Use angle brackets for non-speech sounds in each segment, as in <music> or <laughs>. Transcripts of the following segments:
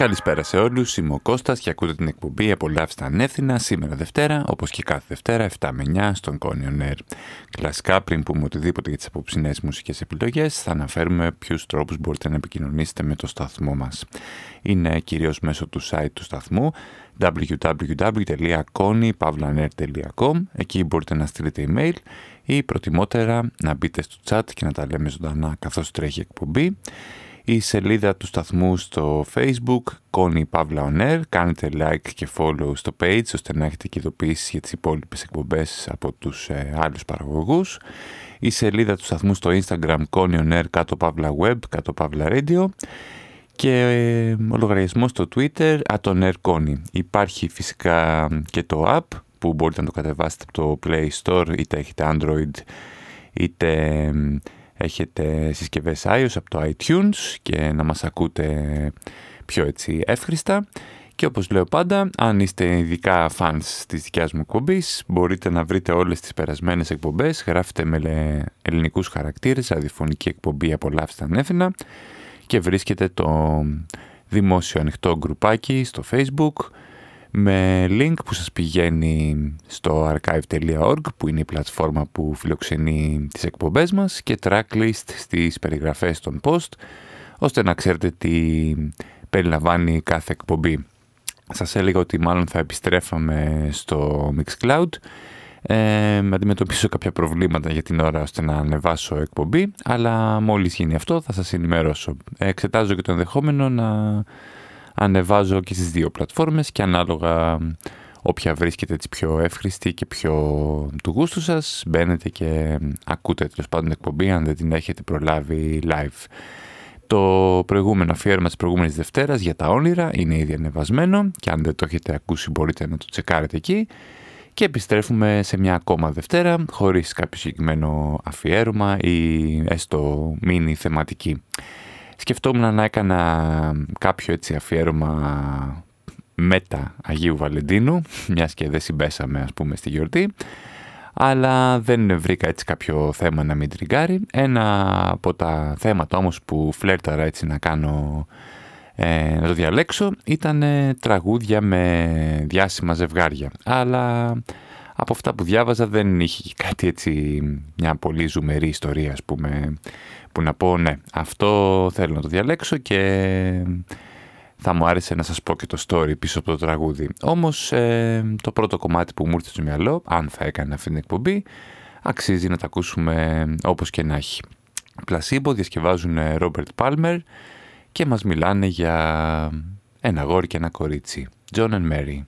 Καλησπέρα σε όλους. Είμαι ο Κώστας και ακούτε την εκπομπή Απολαύστε ανεύθυνα σήμερα Δευτέρα, όπως και κάθε Δευτέρα 7 με 9 στον Κόνιον Air. Κλασικά, πριν πούμε οτιδήποτε για τις απόψινές μουσικές επιλογές, θα αναφέρουμε ποιους τρόπους μπορείτε να επικοινωνήσετε με το σταθμό μας. Είναι κυρίως μέσω του site του σταθμού www.konypavlaner.com Εκεί μπορείτε να στείλετε email ή προτιμότερα να μπείτε στο chat και να τα λέμε ζωντανά καθώς τρέχει εκπομπή η σελίδα του σταθμού στο facebook Connie Pavla On Air. Κάνετε like και follow στο page ώστε να έχετε και ειδοποιήσεις για τις υπόλοιπες εκπομπές από τους ε, άλλους παραγωγούς. Η σελίδα του σταθμού στο instagram Connie On Air κάτω Pavla Web, κάτω Pavla Radio και ε, ο λογαριασμό στο twitter Air Connie. Υπάρχει φυσικά και το app που μπορείτε να το κατεβάσετε από το Play Store είτε έχετε Android είτε έχετε συσκευές iOS από το iTunes και να μας ακούτε πιο έτσι εύχριστα. Και όπως λέω πάντα, αν είστε ειδικά fans της δικιάς μου εκπομπής, μπορείτε να βρείτε όλες τις περασμένες εκπομπές, γράφετε με ελληνικούς χαρακτήρες, αδιφωνική εκπομπή «Απολαύστε ανέφηνα» και βρίσκετε το δημόσιο ανοιχτό γκρουπάκι στο Facebook, με link που σας πηγαίνει στο archive.org που είναι η πλατφόρμα που φιλοξενεί τις εκπομπές μας και tracklist στις περιγραφές των post ώστε να ξέρετε τι περιλαμβάνει κάθε εκπομπή. Σας έλεγα ότι μάλλον θα επιστρέφαμε στο Mixcloud ε, αντιμετωπίσω κάποια προβλήματα για την ώρα ώστε να ανεβάσω εκπομπή αλλά μόλις γίνει αυτό θα σας ενημερώσω. Εξετάζω και το ενδεχόμενο να ανεβάζω και στις δύο πλατφόρμες και ανάλογα όποια βρίσκεται έτσι πιο εύχριστη και πιο του γούστου σας μπαίνετε και ακούτε τέλος πάντων εκπομπή αν δεν την έχετε προλάβει live. Το προηγούμενο αφιέρωμα της προηγούμενης Δευτέρας για τα όνειρα είναι ήδη ανεβασμένο και αν δεν το έχετε ακούσει μπορείτε να το τσεκάρετε εκεί και επιστρέφουμε σε μια ακόμα Δευτέρα χωρίς κάποιο συγκεκριμένο αφιέρωμα ή έστω μίνι θεματική σκεφτόμουν να έκανα κάποιο έτσι αφιέρωμα μετά Αγίου Βαλεντίνου, μιας και δεν συμπέσαμε ας πούμε στη γιορτή, αλλά δεν βρήκα έτσι κάποιο θέμα να μην τριγκάρει. Ένα από τα θέματα όμως που φλέρταρα έτσι να κάνω ε, να το διαλέξω ήταν τραγούδια με διάσημα ζευγάρια. Αλλά από αυτά που διάβαζα δεν είχε κάτι έτσι μια πολύ ζουμερή ιστορία ας πούμε που να πω ναι, αυτό θέλω να το διαλέξω και θα μου άρεσε να σας πω και το story πίσω από το τραγούδι. Όμως ε, το πρώτο κομμάτι που μου ήρθε στο μυαλό, αν θα έκανε αυτή την εκπομπή, αξίζει να τα ακούσουμε όπως και να έχει. Πλασίμπο διασκευάζουν Ρόμπερτ Πάλμερ και μας μιλάνε για ένα γόρι και ένα κορίτσι. John and Mary.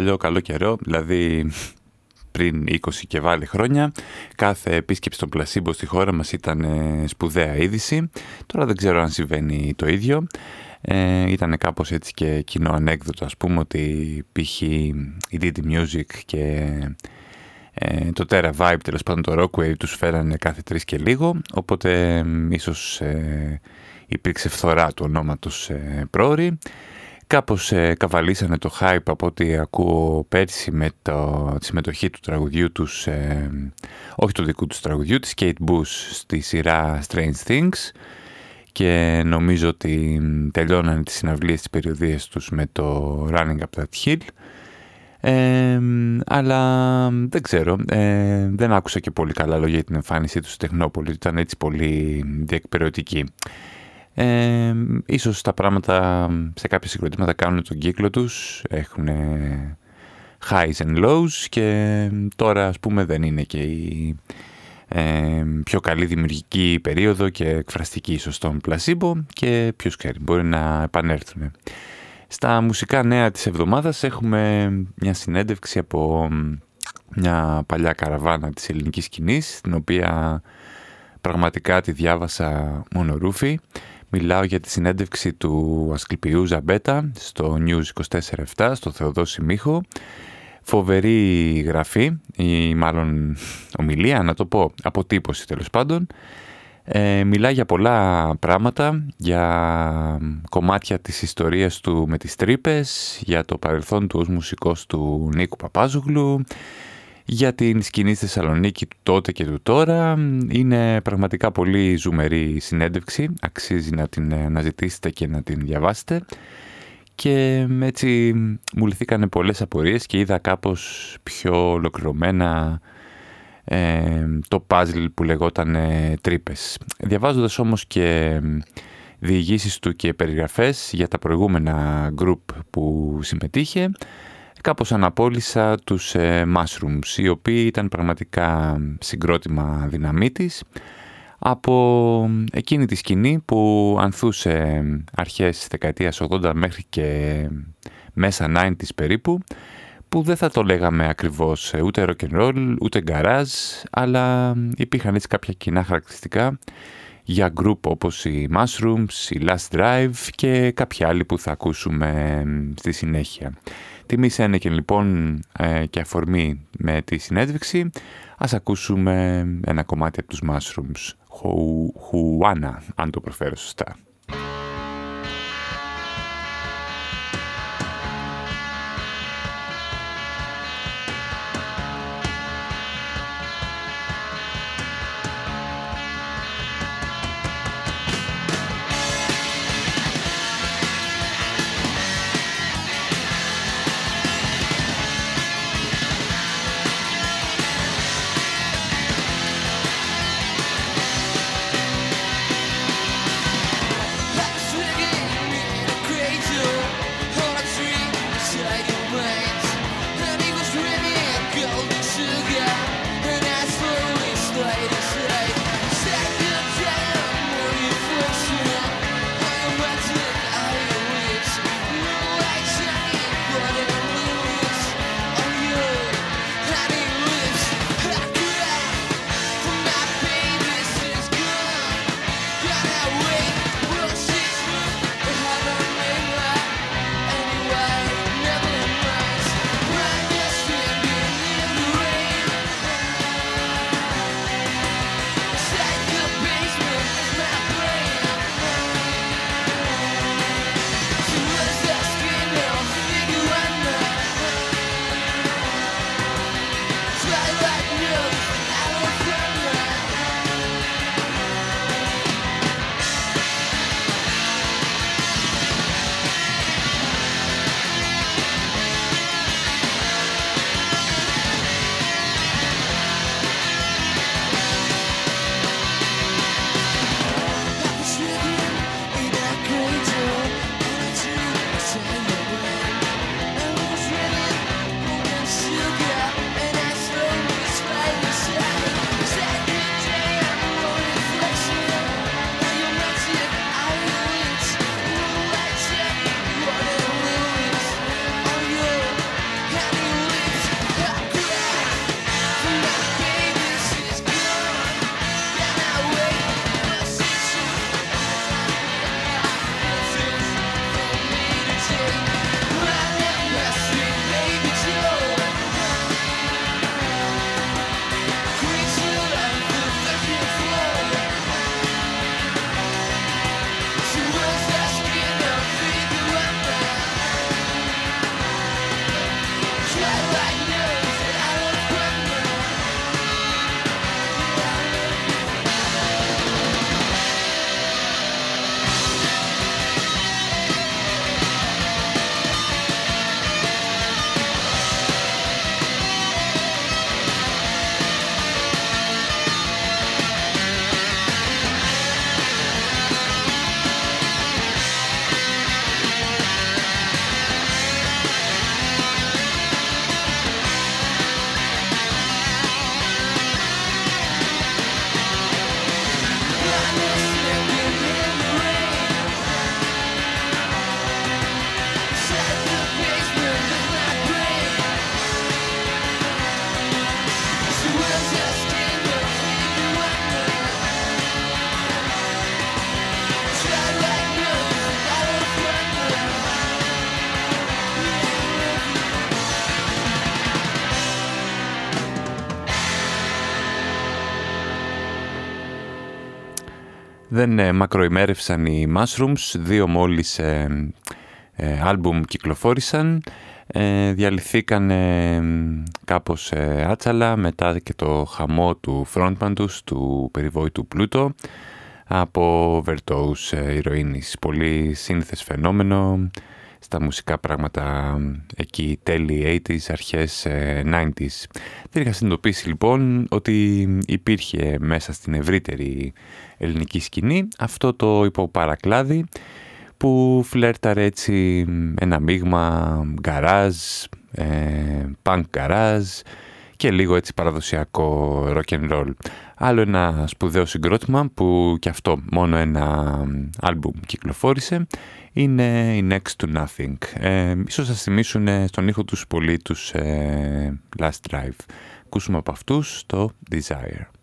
Παλιό καλό καιρό, δηλαδή πριν 20 και βάλει χρόνια, κάθε επίσκεψη των πλασίμπο στη χώρα μας ήταν ε, σπουδαία είδηση. Τώρα δεν ξέρω αν συμβαίνει το ίδιο. Ε, ήταν κάπως έτσι και κοινό ανέκδοτο ας πούμε ότι π.χ. η Diddy Music και ε, το Terra Vibe τέλος πάντων το Rockwave τους φέρανε κάθε τρεις και λίγο οπότε ε, ίσως ε, υπήρξε φθορά του ονόματος ε, πρόορη κάπως ε, καβαλήσανε το hype από ό,τι ακούω πέρσι με το, τη συμμετοχή του τραγουδιού τους όχι του δικού τους τραγουδιού της Kate Bush στη σειρά Strange Things. Και νομίζω ότι τελειώνανε τις συναυλίες της περιοδίες τους με το Running Up That Hill. Αλλά δεν ξέρω, ε, δεν άκουσα και πολύ καλά λόγια για την εμφάνισή τους στη Τεχνόπολη, ήταν έτσι πολύ διεκπαιρεωτική. Ε, ίσως τα πράγματα σε κάποια συγκροτήματα κάνουν τον κύκλο τους, έχουν highs and lows και τώρα ας πούμε δεν είναι και η ε, πιο καλή δημιουργική περίοδο και εκφραστική ίσως στον πλασίμπο και ποιος ξέρει μπορεί να επανέλθουν. Στα μουσικά νέα της εβδομάδας έχουμε μια συνέντευξη από μια παλιά καραβάνα της ελληνικής σκηνής, την οποία πραγματικά τη διάβασα μόνο ρούφι. Μιλάω για τη συνέντευξη του Ασκληπιού Ζαμπέτα στο News 24-7, στο Θεοδόση Μίχο. Φοβερή γραφή, ή μάλλον ομιλία, να το πω, αποτύπωση τέλος πάντων, ε, μιλάει για πολλά πράγματα, για κομμάτια της ιστορίας του με τις τρύπες, για το παρελθόν του ως μουσικός του Νίκου Παπάζουγλου, για την σκηνή στη Θεσσαλονίκη του τότε και του τώρα. Είναι πραγματικά πολύ ζουμερή συνέντευξη, αξίζει να την αναζητήσετε και να την διαβάσετε. Και έτσι μου λυθήκανε πολλές απορίες και είδα κάπως πιο ολοκληρωμένα ε, το puzzle που λεγόταν ε, τρύπες. Διαβάζοντας όμως και διηγήσεις του και περιγραφές για τα προηγούμενα group που συμμετείχε, κάπως αναπόλυσα τους ε, Mushrooms, οι οποίοι ήταν πραγματικά συγκρότημα δυναμίτης από εκείνη τη σκηνή που ανθούσε αρχές της δεκαετίας 80 μέχρι και μέσα 90's περίπου που δεν θα το λέγαμε ακριβώς ε, ούτε rock and roll, ούτε garage, αλλά υπήρχαν έτσι κάποια κοινά χαρακτηριστικά για group όπως οι Mushrooms, οι Last Drive και κάποια άλλοι που θα ακούσουμε στη συνέχεια. Τιμή και λοιπόν ε, και αφορμή με τη συνέντευξη, ας ακούσουμε ένα κομμάτι από τους Mushrooms, Χουάνα, αν το προφέρω σωστά. Δεν ε, μακροημέρευσαν οι Mushrooms, δύο μόλις ε, ε, άλμπουμ κυκλοφόρησαν, ε, διαλυθήκαν κάπως άτσαλα μετά και το χαμό του frontman τους, του περιβόητου Πλούτο, από βερτόους ηρωίνης. Πολύ σύνθες φαινόμενο στα μουσικά πράγματα εκεί τέλη 80s, αρχές 90s. Δεν είχα συνειδητοποιήσει λοιπόν ότι υπήρχε μέσα στην ευρύτερη ελληνική σκηνή αυτό το υποπαρακλάδι που φλέρταρε έτσι ένα μείγμα γκαράζ, ε, punk γκαράζ και λίγο έτσι παραδοσιακό rock and roll. Άλλο ένα σπουδαίο συγκρότημα που και αυτό μόνο ένα άλμπουμ κυκλοφόρησε είναι η Next to Nothing. Ε, ίσως σας θυμίσουν στον ήχο τους πολύ τους ε, Last Drive. Ακούσουμε από αυτούς το Desire.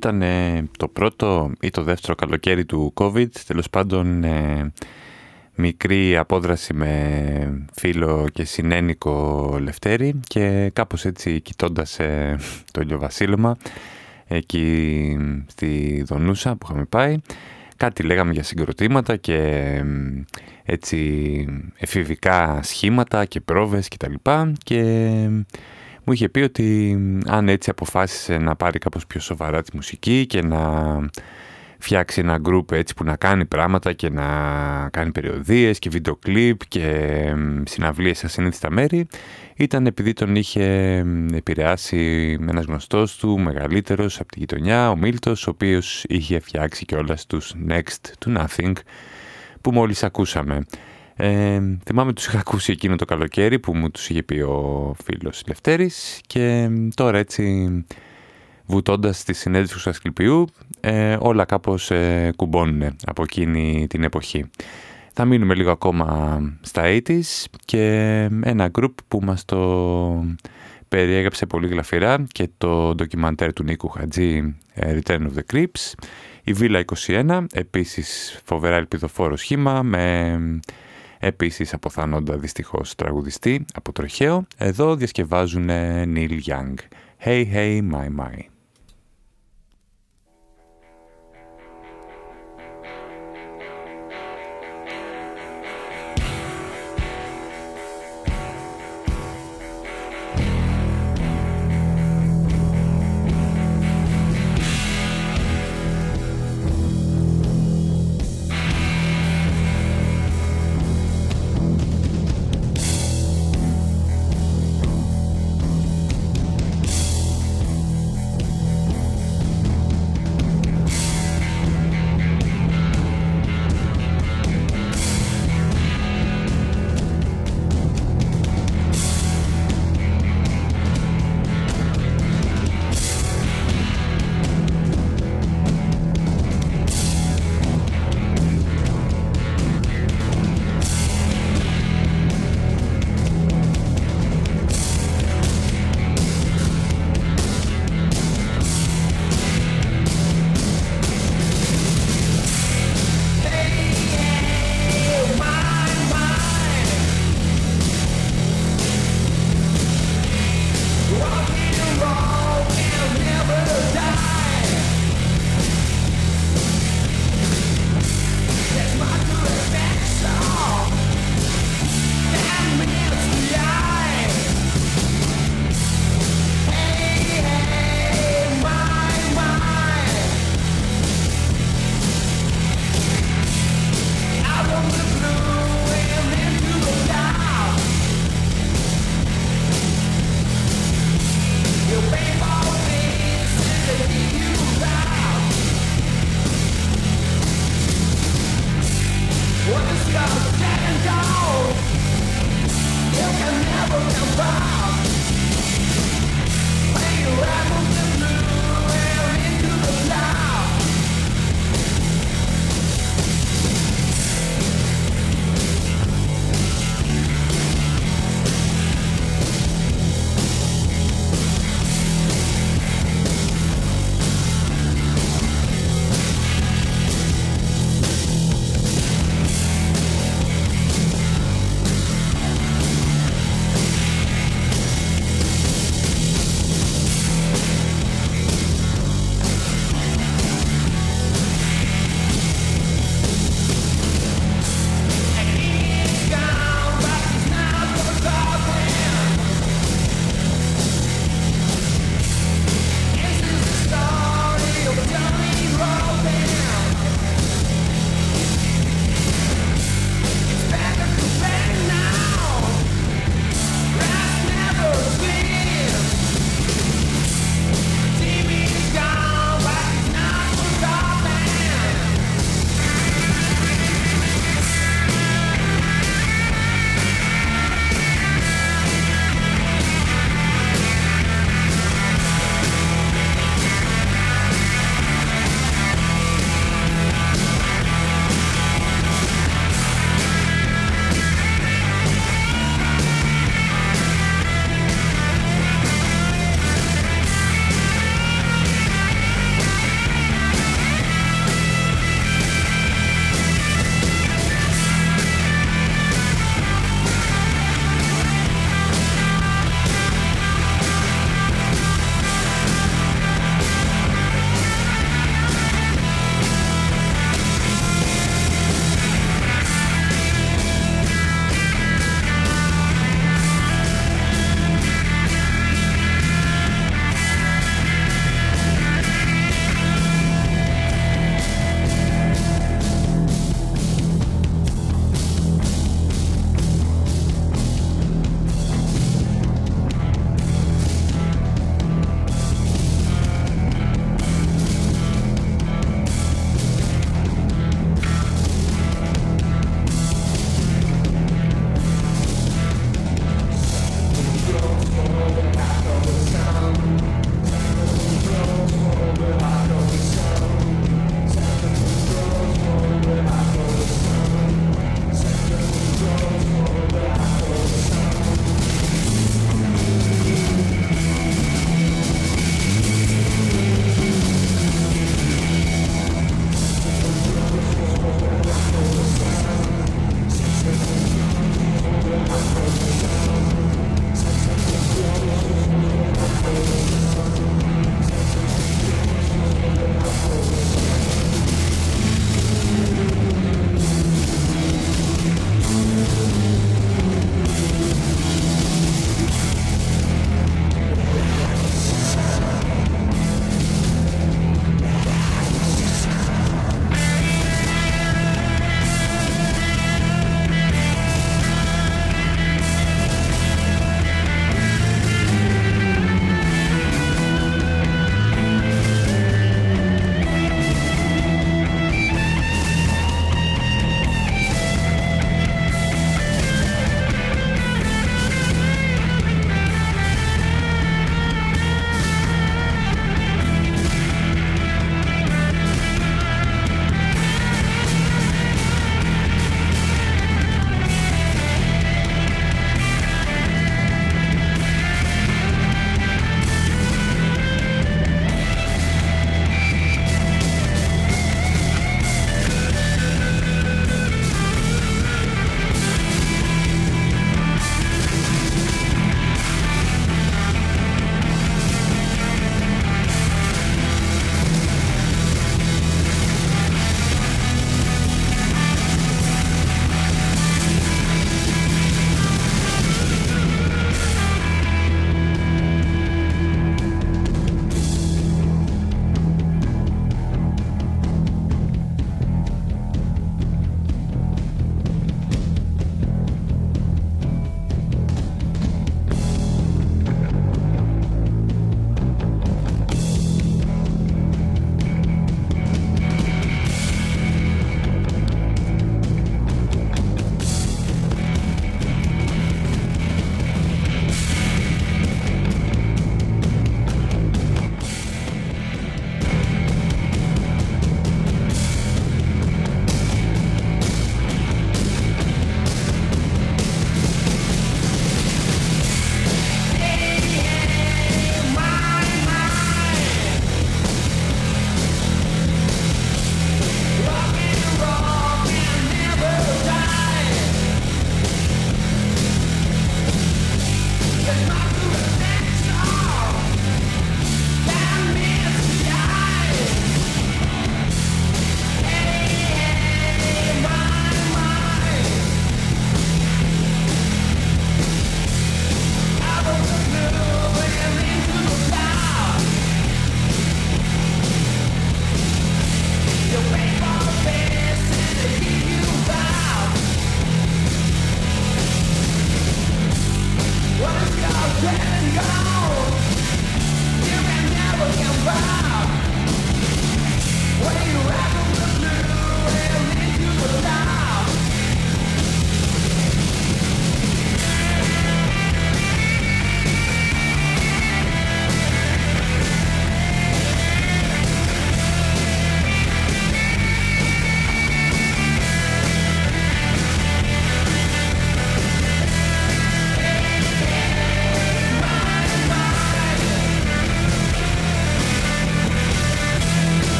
Ήταν το πρώτο ή το δεύτερο καλοκαίρι του COVID, τέλος πάντων ε, μικρή απόδραση με φίλο και συνένικο Λευτέρη και κάπως έτσι κοιτώντας ε, το ηλιοβασίλεμα εκεί στη Δονούσα που είχαμε πάει κάτι λέγαμε για συγκροτήματα και έτσι εφηβικά σχήματα και πρόβες και τα λοιπά και μου είχε πει ότι αν έτσι αποφάσισε να πάρει κάπως πιο σοβαρά τη μουσική και να φτιάξει ένα γκρουπ έτσι που να κάνει πράγματα και να κάνει περιοδίες και βίντεο κλιπ και συναυλίες σε ασυνήθιστα μέρη ήταν επειδή τον είχε επηρεάσει με ένας γνωστός του μεγαλύτερος από τη γειτονιά, ο Μίλτος, ο οποίος είχε φτιάξει και όλα τους Next to Nothing που μόλις ακούσαμε. Ε, θυμάμαι τους είχα ακούσει εκείνο το καλοκαίρι που μου τους είχε πει ο φίλος Λευτέρης και τώρα έτσι βουτώντας τη συνέντευξη του Ασκληπιού ε, όλα κάπως ε, κουμπώνουν από εκείνη την εποχή. Θα μείνουμε λίγο ακόμα στα 80's και ένα group που μας το περιέγραψε πολύ γλαφυρά και το ντοκιμαντέρ του Νίκου Χατζή ε, Return of the Creeps η Villa 21, επίσης φοβερά ελπιδοφόρο σχήμα με επίσης αποθανόντα δυστυχώς τραγουδιστή από τροχαίο. Εδώ διασκευάζουν Neil Young. Hey hey my my.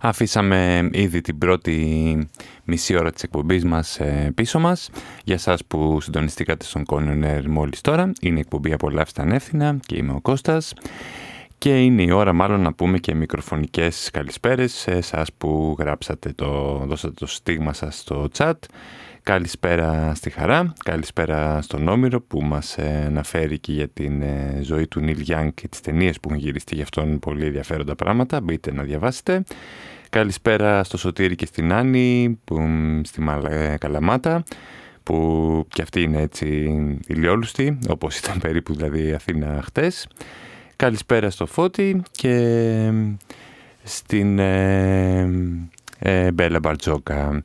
Αφήσαμε ήδη την πρώτη μισή ώρα της εκπομπής μας ε, πίσω μας. Για σας που συντονιστήκατε στον Κόνιονερ μόλις τώρα, είναι η εκπομπή «Απολαύστε ανεύθυνα» και είμαι ο Κώστας. Και είναι η ώρα μάλλον να πούμε και μικροφωνικές καλησπέρες σε εσάς που γράψατε το, δώσατε το στίγμα σας στο chat. Καλησπέρα στη Χαρά, καλησπέρα στον Όμηρο που μας ε, αναφέρει και για την ε, ζωή του Νίλ Γιάνγκ και τις ταινίες που έχουν γυριστεί γι' αυτόν πολύ ενδιαφέροντα πράγματα. Μπείτε να διαβάσετε. Καλησπέρα στο Σωτήρι και στην Άννη που, στη Μαλα- ε, Καλαμάτα που και αυτή είναι έτσι ηλιόλουστη όπως ήταν περίπου δηλαδή η Αθήνα χτες. Καλησπέρα στο Φώτη και στην ε, ε, Μπέλα Μπαρτζόκα.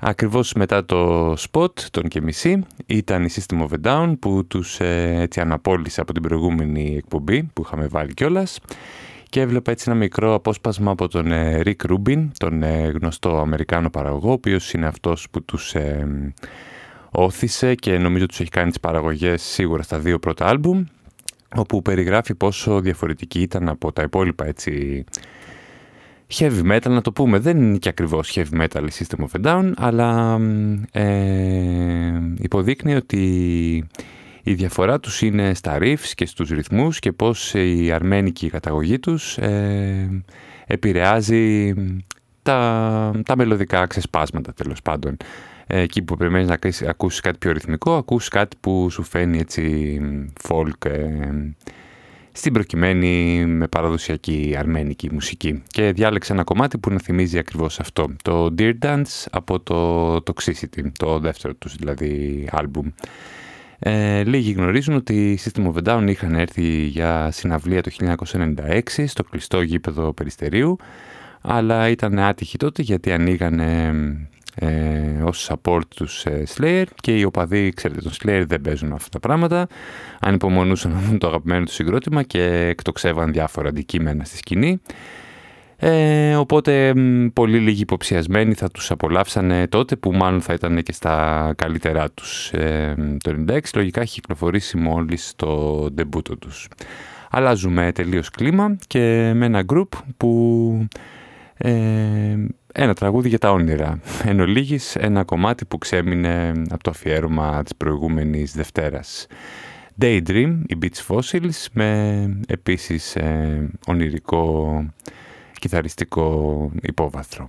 Ακριβώς μετά το spot, τον και μισή, ήταν η System of a Down που τους ε, έτσι αναπόλυσε από την προηγούμενη εκπομπή που είχαμε βάλει κιόλας και έβλεπα έτσι ένα μικρό απόσπασμα από τον ε, Rick Rubin, τον ε, γνωστό Αμερικάνο παραγωγό, ο οποίος είναι αυτός που τους ε, όθησε και νομίζω τους έχει κάνει τις παραγωγές σίγουρα στα δύο πρώτα άλμπουμ, όπου περιγράφει πόσο διαφορετική ήταν από τα υπόλοιπα έτσι heavy metal να το πούμε. Δεν είναι και ακριβώς heavy metal η System of a Down, αλλά ε, υποδείκνει ότι η διαφορά τους είναι στα riffs και στους ρυθμούς και πώς η αρμένικη καταγωγή τους ε, επηρεάζει τα, τα μελωδικά ξεσπάσματα τέλος πάντων. Ε, εκεί που περιμένεις να ακούσεις κάτι πιο ρυθμικό, ακούς κάτι που σου φαίνει έτσι folk ε, στην προκειμένη με παραδοσιακή αρμένικη μουσική. Και διάλεξε ένα κομμάτι που να θυμίζει ακριβώς αυτό. Το Dear Dance από το Toxicity, το δεύτερο τους δηλαδή άλμπουμ. Ε, λίγοι γνωρίζουν ότι οι System of a Down είχαν έρθει για συναυλία το 1996 στο κλειστό γήπεδο Περιστερίου αλλά ήταν άτυχοι τότε γιατί ανοίγανε ε, ως support τους ε, Slayer και οι οπαδοί, ξέρετε, των Slayer δεν παίζουν αυτά τα πράγματα ανυπομονούσαν το αγαπημένο τους συγκρότημα και εκτοξεύαν διάφορα αντικείμενα στη σκηνή ε, οπότε πολύ λίγοι υποψιασμένοι θα τους απολαύσανε τότε που μάλλον θα ήταν και στα καλύτερά τους. Ε, το 96 λογικά έχει κυκλοφορήσει μόλις το ντεμπούτο τους. Αλλάζουμε τελείως κλίμα και με ένα γκρουπ που... Ε, ένα τραγούδι για τα όνειρα. Εν ολίγης, ένα κομμάτι που ξέμεινε από το αφιέρωμα της προηγούμενης Δευτέρας. Daydream, οι Beach Fossils, με επίσης ε, ονειρικό κιθαριστικό υπόβαθρο.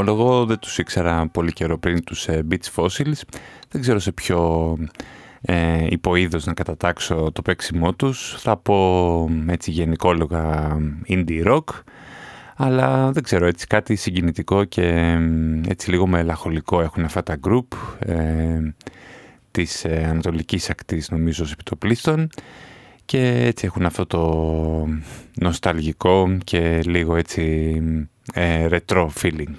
Ομολογώ δεν τους ήξερα πολύ καιρό πριν τους ε, Beach Fossils. Δεν ξέρω σε ποιο ε, υποείδος να κατατάξω το παίξιμό τους. Θα πω έτσι γενικόλογα indie rock. Αλλά δεν ξέρω, έτσι κάτι συγκινητικό και έτσι λίγο μελαχολικό έχουν αυτά τα group ε, της ε, Ανατολικής Ακτής νομίζω ως επιτοπλίστων και έτσι έχουν αυτό το νοσταλγικό και λίγο έτσι ε, retro feeling.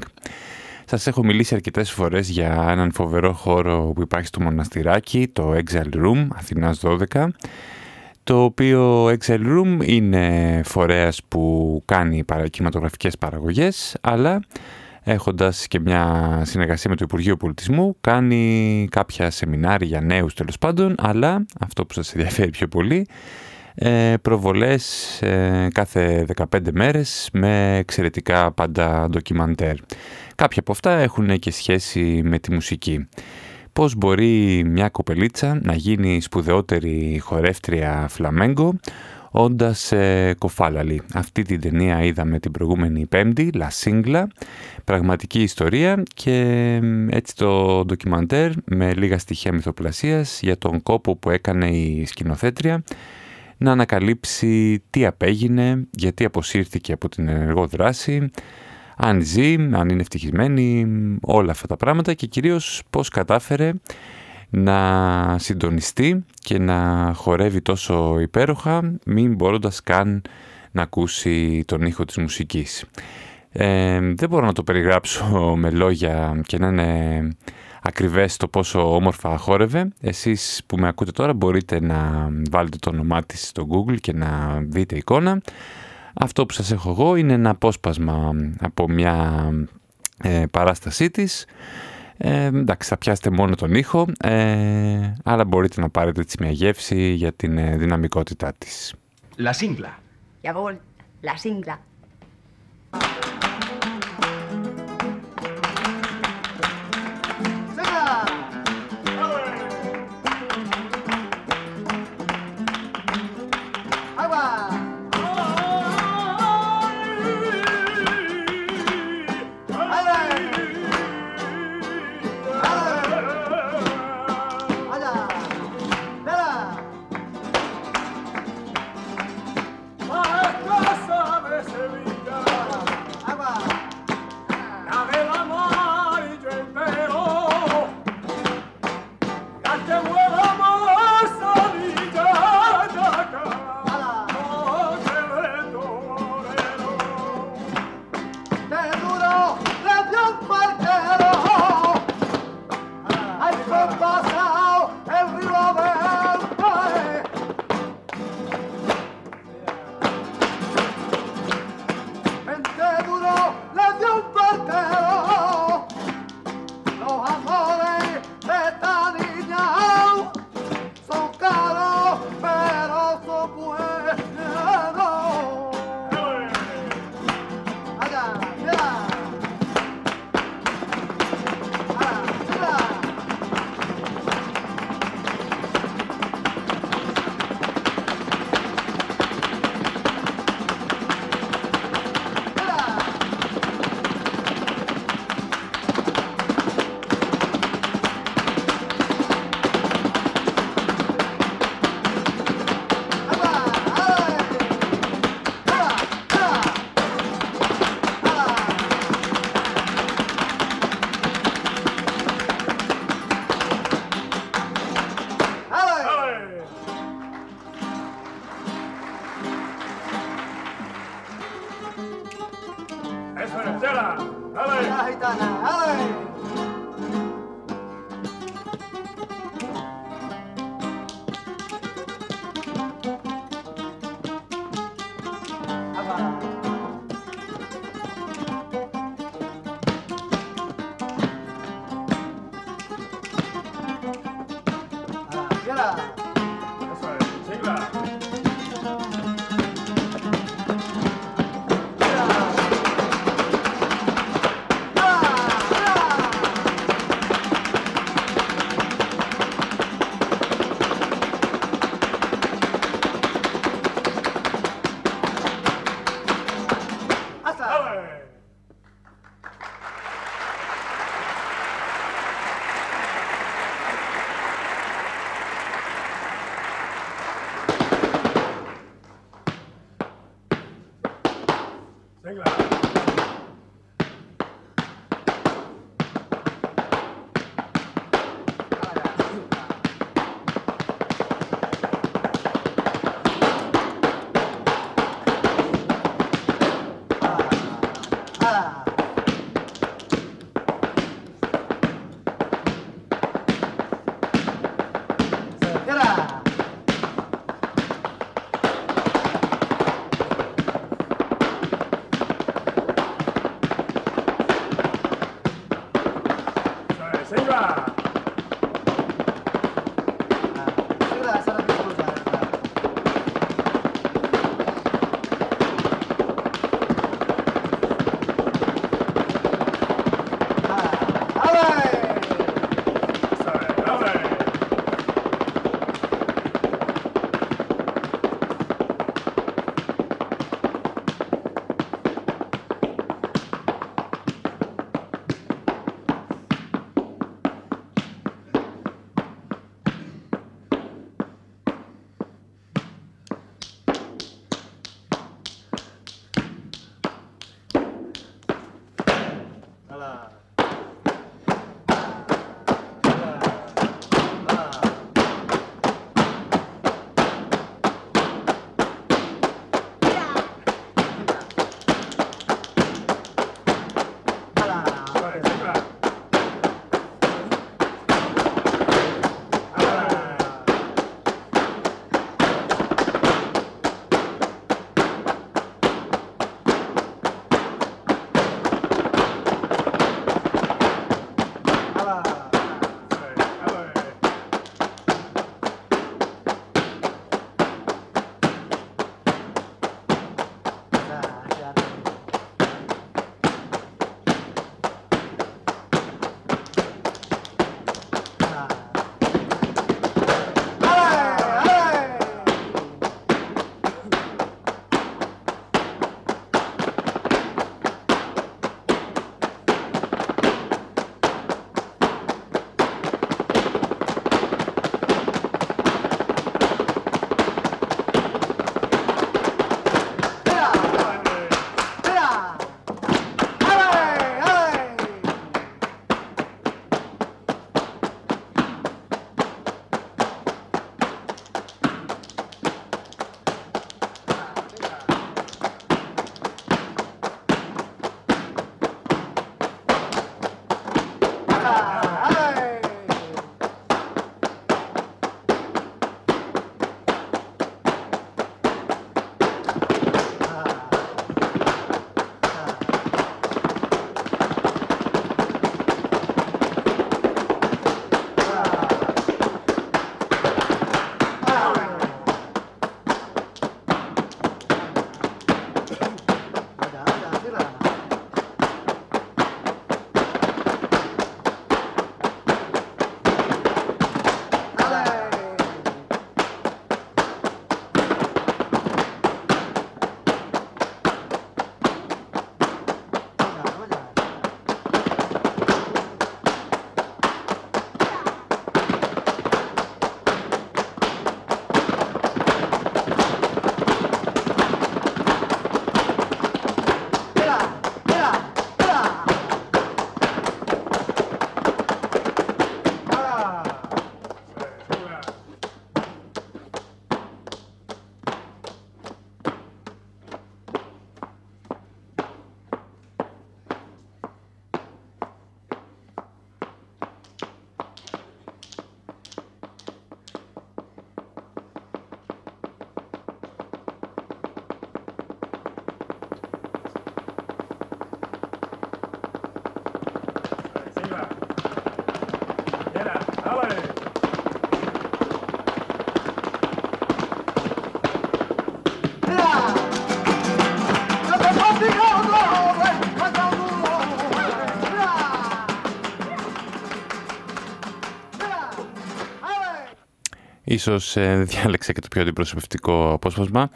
Σας έχω μιλήσει αρκετές φορές για έναν φοβερό χώρο που υπάρχει στο μοναστηράκι, το Exile Room, Αθηνάς 12, το οποίο Exile Room είναι φορέας που κάνει κινηματογραφικές παραγωγές, αλλά έχοντας και μια συνεργασία με το Υπουργείο Πολιτισμού, κάνει κάποια σεμινάρια για νέους τέλος πάντων, αλλά αυτό που σας ενδιαφέρει πιο πολύ, ε, προβολές ε, κάθε 15 μέρες με εξαιρετικά πάντα ντοκιμαντέρ. Κάποια από αυτά έχουν και σχέση με τη μουσική. πώς μπορεί μια κοπελίτσα να γίνει σπουδαιότερη χορεύτρια φλαμέγκο όντας ε, κοφάλαλη. Αυτή την ταινία είδαμε την προηγούμενη πέμπτη, La Singla, πραγματική ιστορία και έτσι το ντοκιμαντέρ με λίγα στοιχεία μυθοπλασίας για τον κόπο που έκανε η σκηνοθέτρια να ανακαλύψει τι απέγινε, γιατί αποσύρθηκε από την ενεργό δράση, αν ζει, αν είναι ευτυχισμένη, όλα αυτά τα πράγματα και κυρίως πώς κατάφερε να συντονιστεί και να χορεύει τόσο υπέροχα μην μπορώντας καν να ακούσει τον ήχο της μουσικής. Ε, δεν μπορώ να το περιγράψω <laughs> με λόγια και να είναι ακριβές το πόσο όμορφα χόρευε. Εσείς που με ακούτε τώρα μπορείτε να βάλετε το όνομά της στο Google και να δείτε εικόνα. Αυτό που σας έχω εγώ είναι ένα απόσπασμα από μια ε, παράστασή της. Ε, εντάξει, θα πιάσετε μόνο τον ήχο, ε, αλλά μπορείτε να πάρετε έτσι μια γεύση για την ε, δυναμικότητά της. La Singla. Jawohl, la Singla. Ίσως ε, δεν διάλεξα και το πιο αντιπροσωπευτικό απόσπασμα.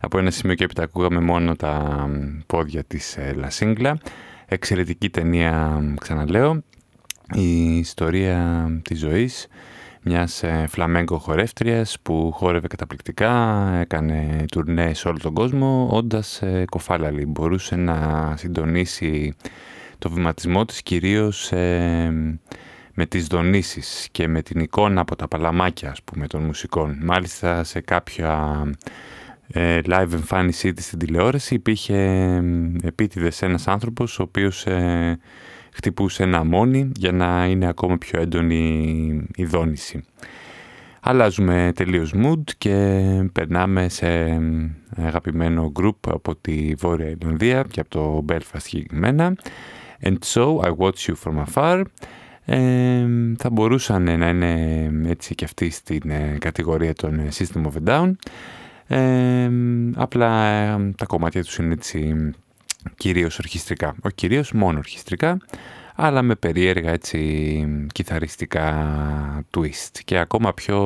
Από ένα σημείο και έπειτα ακούγαμε μόνο τα πόδια της ε, Λασίγκλα. Εξαιρετική ταινία, ξαναλέω. Η ιστορία της ζωής μιας ε, φλαμέγκο χορεύτριας που χόρευε καταπληκτικά, έκανε τουρνέ σε όλο τον κόσμο, όντας ε, κοφάλαλη. Μπορούσε να συντονίσει το βηματισμό της κυρίως ε, με τις δονήσεις και με την εικόνα από τα παλαμάκια ας πούμε των μουσικών. Μάλιστα σε κάποια ε, live εμφάνισή της στην τηλεόραση υπήρχε ε, επίτηδες ένας άνθρωπος ο οποίος ε, χτυπούσε ένα μόνι για να είναι ακόμα πιο έντονη η δόνηση. Αλλάζουμε τελείως mood και περνάμε σε αγαπημένο group από τη Βόρεια Ιρλανδία και από το Belfast συγκεκριμένα. And so I watch you from afar. Ε, θα μπορούσαν να είναι έτσι και αυτοί στην ε, κατηγορία των System of a Down. Ε, απλά τα κομμάτια τους είναι έτσι κυρίως ορχιστρικά. Όχι κυρίως, μόνο ορχιστρικά, αλλά με περίεργα έτσι κιθαριστικά twist και ακόμα πιο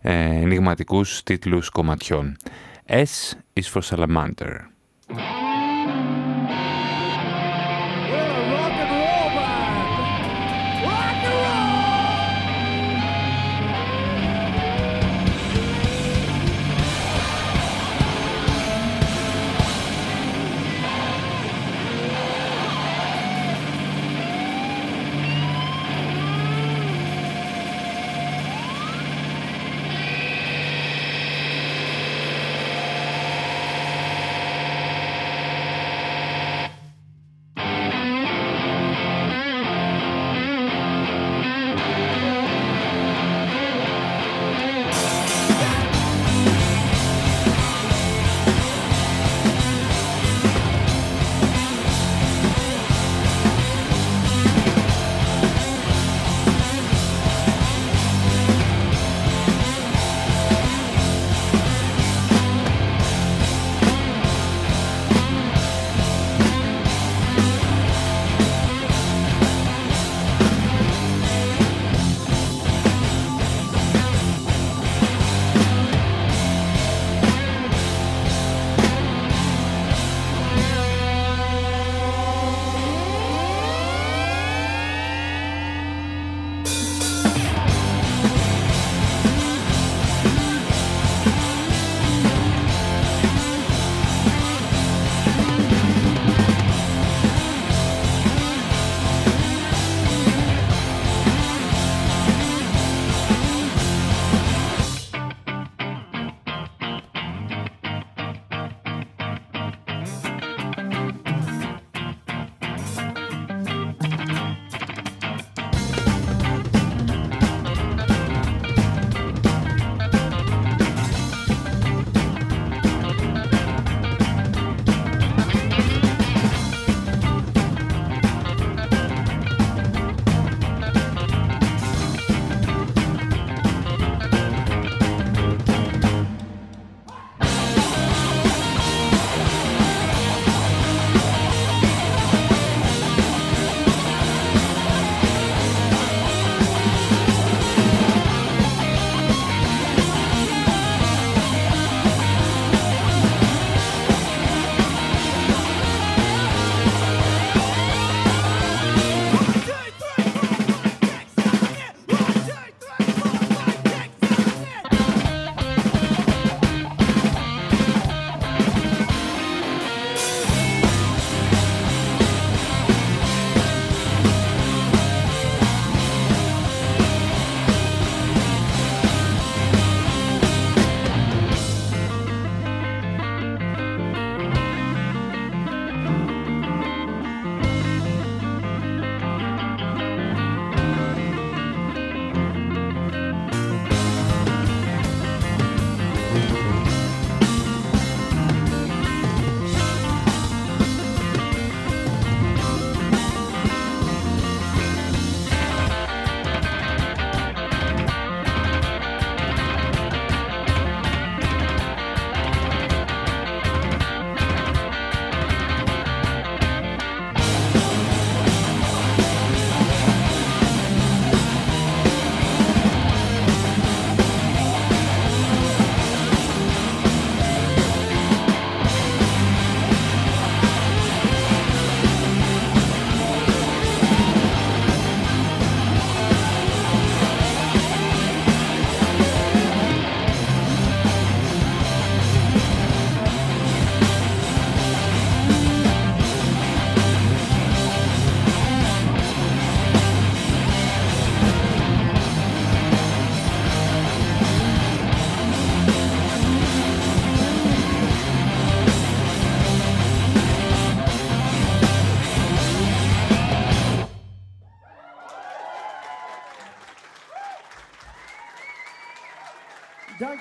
ε, ενηγματικούς τίτλους κομματιών. S is for Salamander.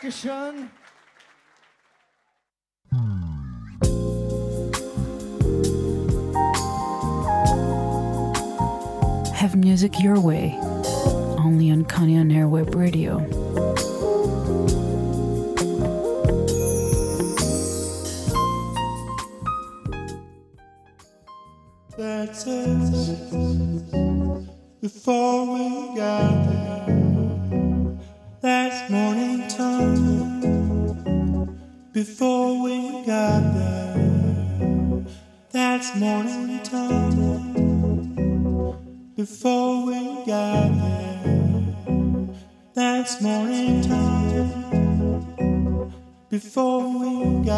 Dankeschön. Have music your way. I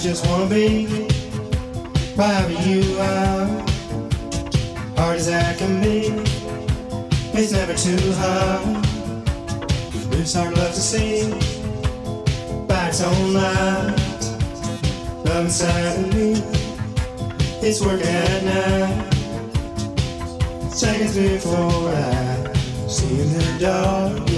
just wanna be by you are. Hard as I can be, it's never too hard. Lives our love to see its own light. Love inside of me is working at night. Seconds before I see the dark.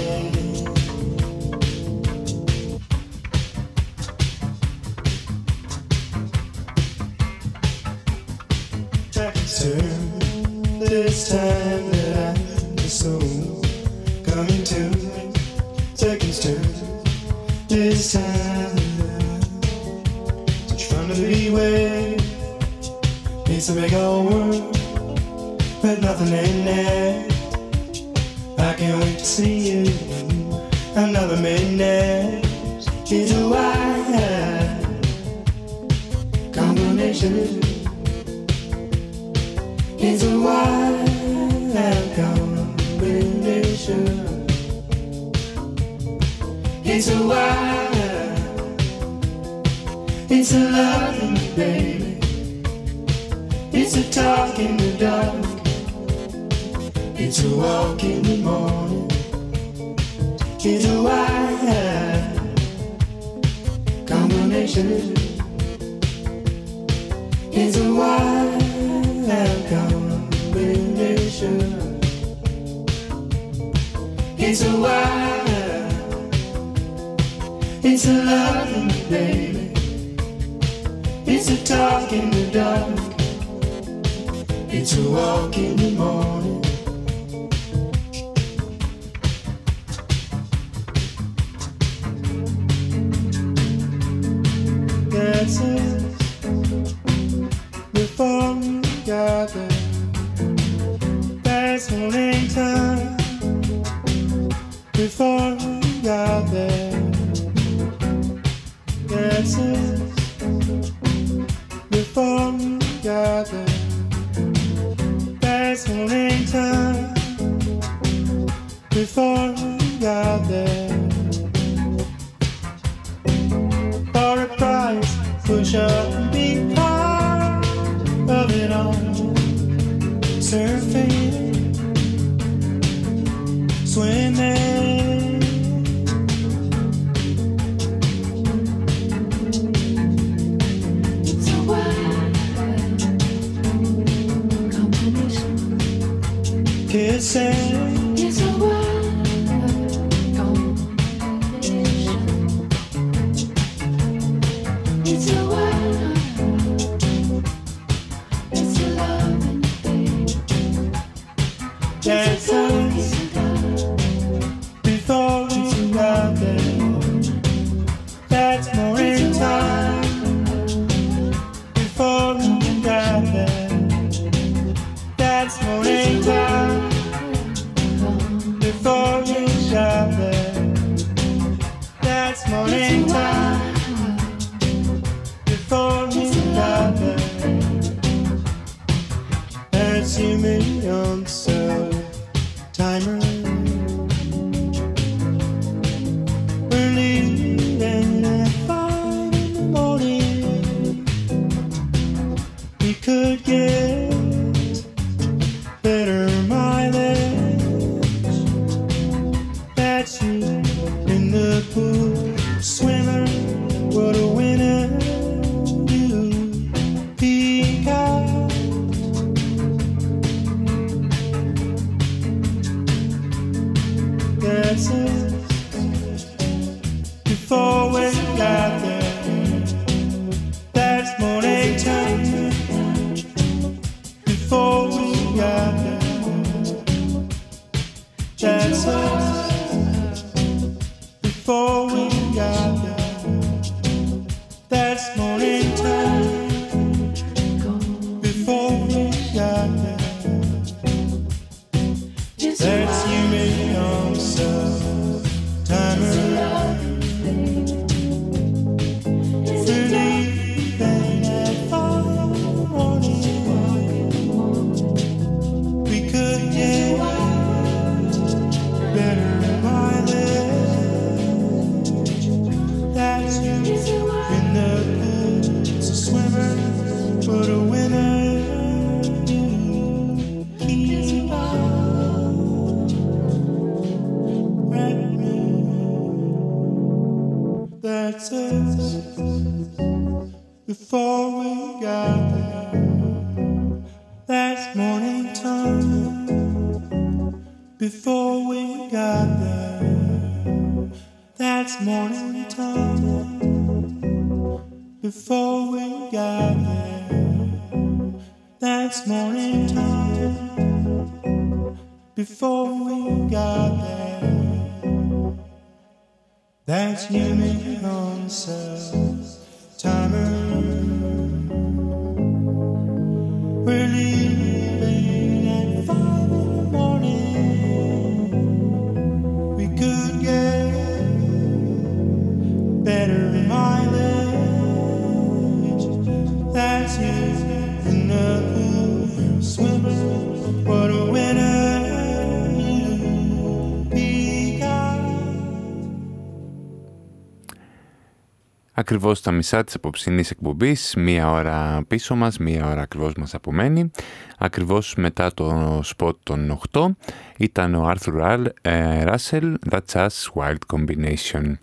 Ακριβώς στα μισά της απόψινής εκπομπής, μία ώρα πίσω μας, μία ώρα ακριβώς μας απομένει. Ακριβώς μετά το σποτ των 8 ήταν ο Arthur ε, Russell, That's Us Wild Combination.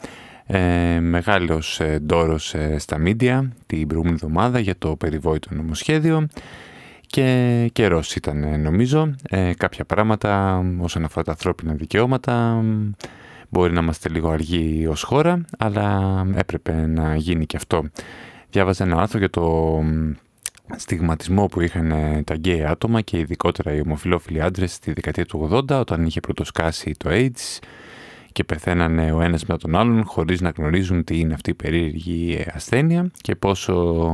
Ε, μεγάλος ε, ντόρος ε, στα μίντια την προηγούμενη εβδομάδα για το περιβόητο νομοσχέδιο και καιρός ήταν ε, νομίζω. Ε, κάποια πράγματα όσον αφορά τα ανθρώπινα δικαιώματα Μπορεί να είμαστε λίγο αργοί ως χώρα, αλλά έπρεπε να γίνει και αυτό. Διάβαζα ένα άρθρο για το μ, στιγματισμό που είχαν ε, τα γκέι άτομα και ειδικότερα οι ομοφιλόφιλοι άντρες στη δεκαετία του 80 όταν είχε πρωτοσκάσει το AIDS και πεθαίνανε ο ένας με τον άλλον χωρίς να γνωρίζουν τι είναι αυτή η περίεργη ε, ασθένεια και πόσο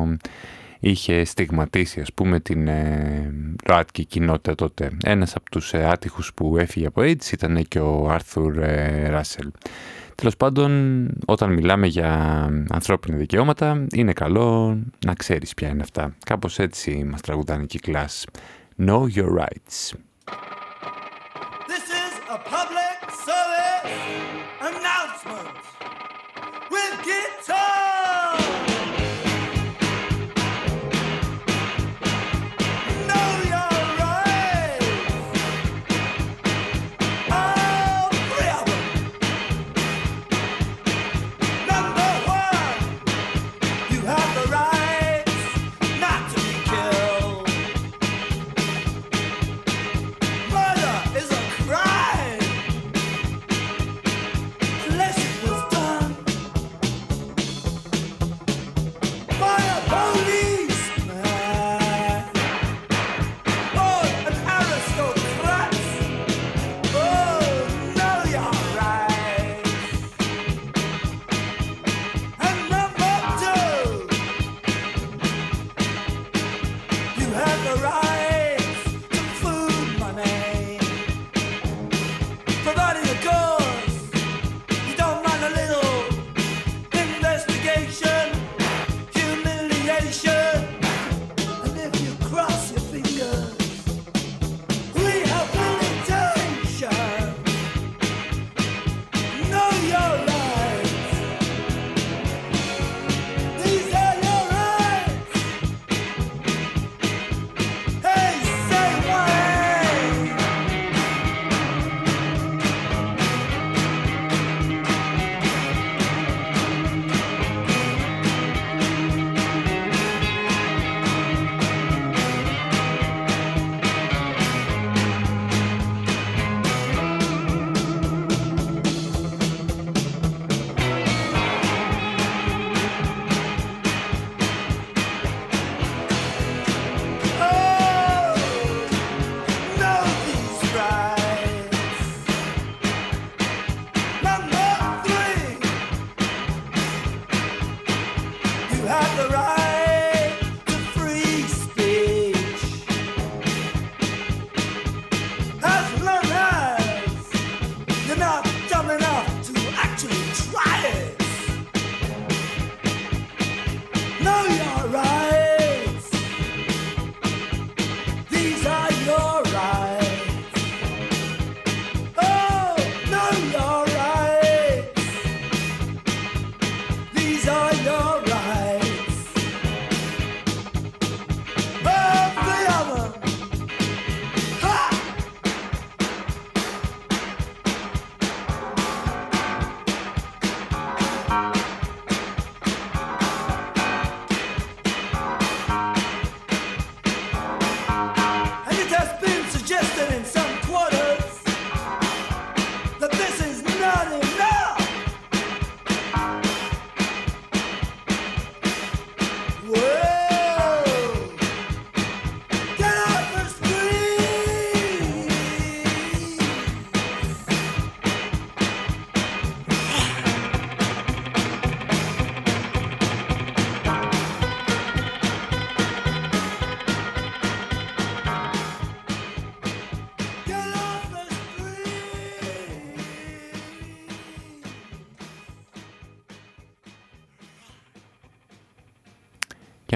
είχε στιγματίσει ας πούμε την ε, ΛΟΑΤΚΙ κοινότητα τότε. Ένας από τους ε, άτυχους που έφυγε από AIDS ήταν και ο Άρθουρ ε, Ράσελ. Τέλος πάντων, όταν μιλάμε για ανθρώπινα δικαιώματα, είναι καλό να ξέρεις ποια είναι αυτά. Κάπως έτσι μας τραγουδάνε και οι κλάς. Know your rights.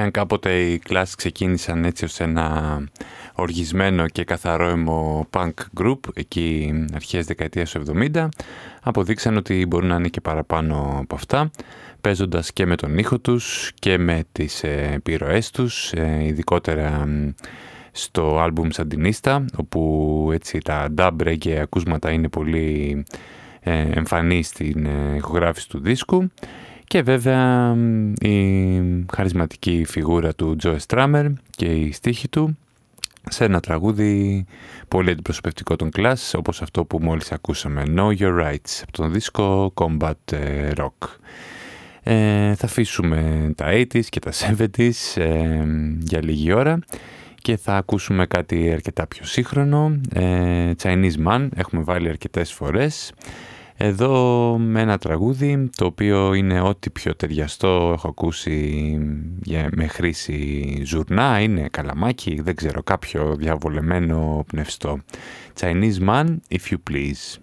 Αν κάποτε οι Clash ξεκίνησαν έτσι ως ένα οργισμένο και καθαρό αιμο punk group εκεί αρχές δεκαετίας του 70 αποδείξαν ότι μπορούν να είναι και παραπάνω από αυτά παίζοντας και με τον ήχο τους και με τις ε, επιρροές τους ε, ειδικότερα μ, στο άλμπουμ Σαντινίστα όπου έτσι τα dub και ακούσματα είναι πολύ ε, εμφανή στην ε, ηχογράφηση του δίσκου και βέβαια μ, η χαρισματική φιγούρα του Joe Strummer και η στίχη του σε ένα τραγούδι πολύ αντιπροσωπευτικό των Clash όπως αυτό που μόλις ακούσαμε Know Your Rights από τον δίσκο Combat ε, Rock. Ε, θα αφήσουμε τα 80s και τα 70s ε, για λίγη ώρα και θα ακούσουμε κάτι αρκετά πιο σύγχρονο. Ε, Chinese Man, έχουμε βάλει αρκετές φορές. Εδώ με ένα τραγούδι το οποίο είναι ό,τι πιο ταιριαστό έχω ακούσει για, με χρήση ζουρνά, είναι καλαμάκι, δεν ξέρω, κάποιο διαβολεμένο πνευστό. Chinese Man, if you please.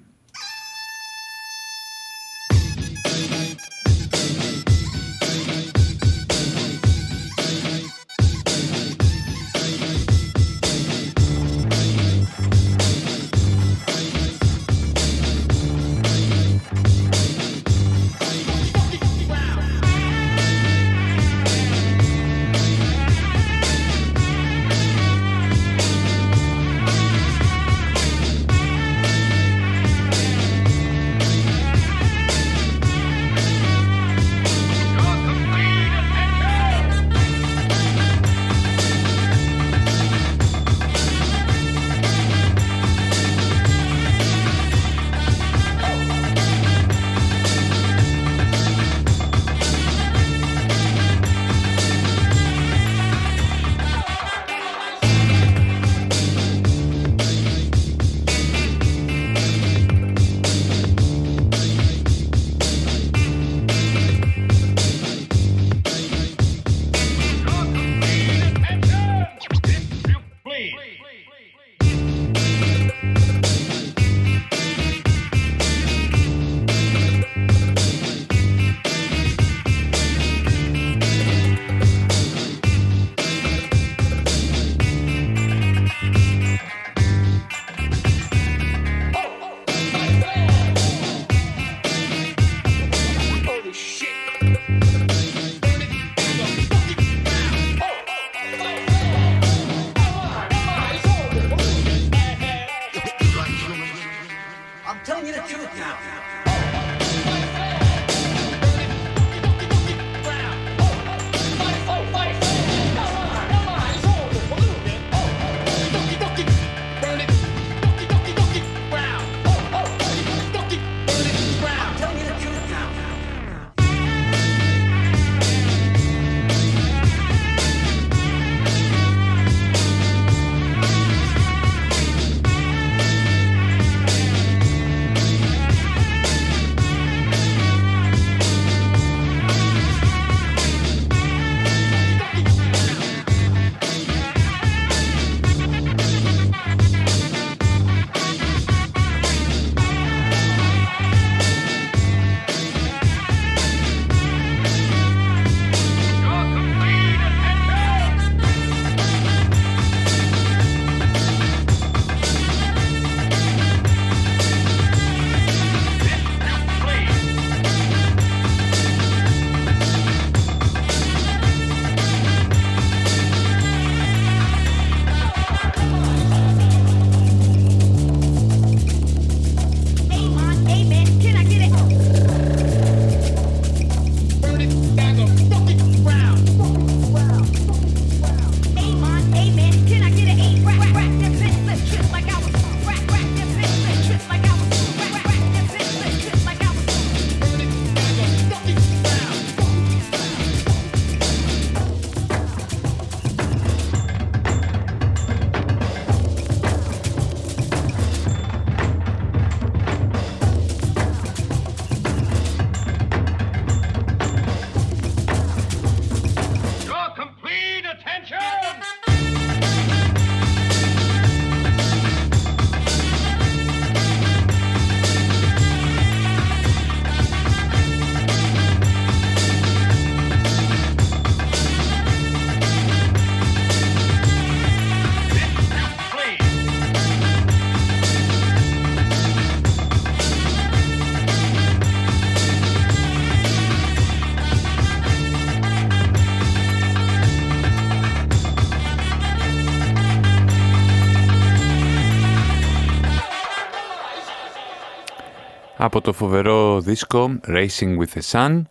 Το φοβερό δίσκο Racing with the Sun,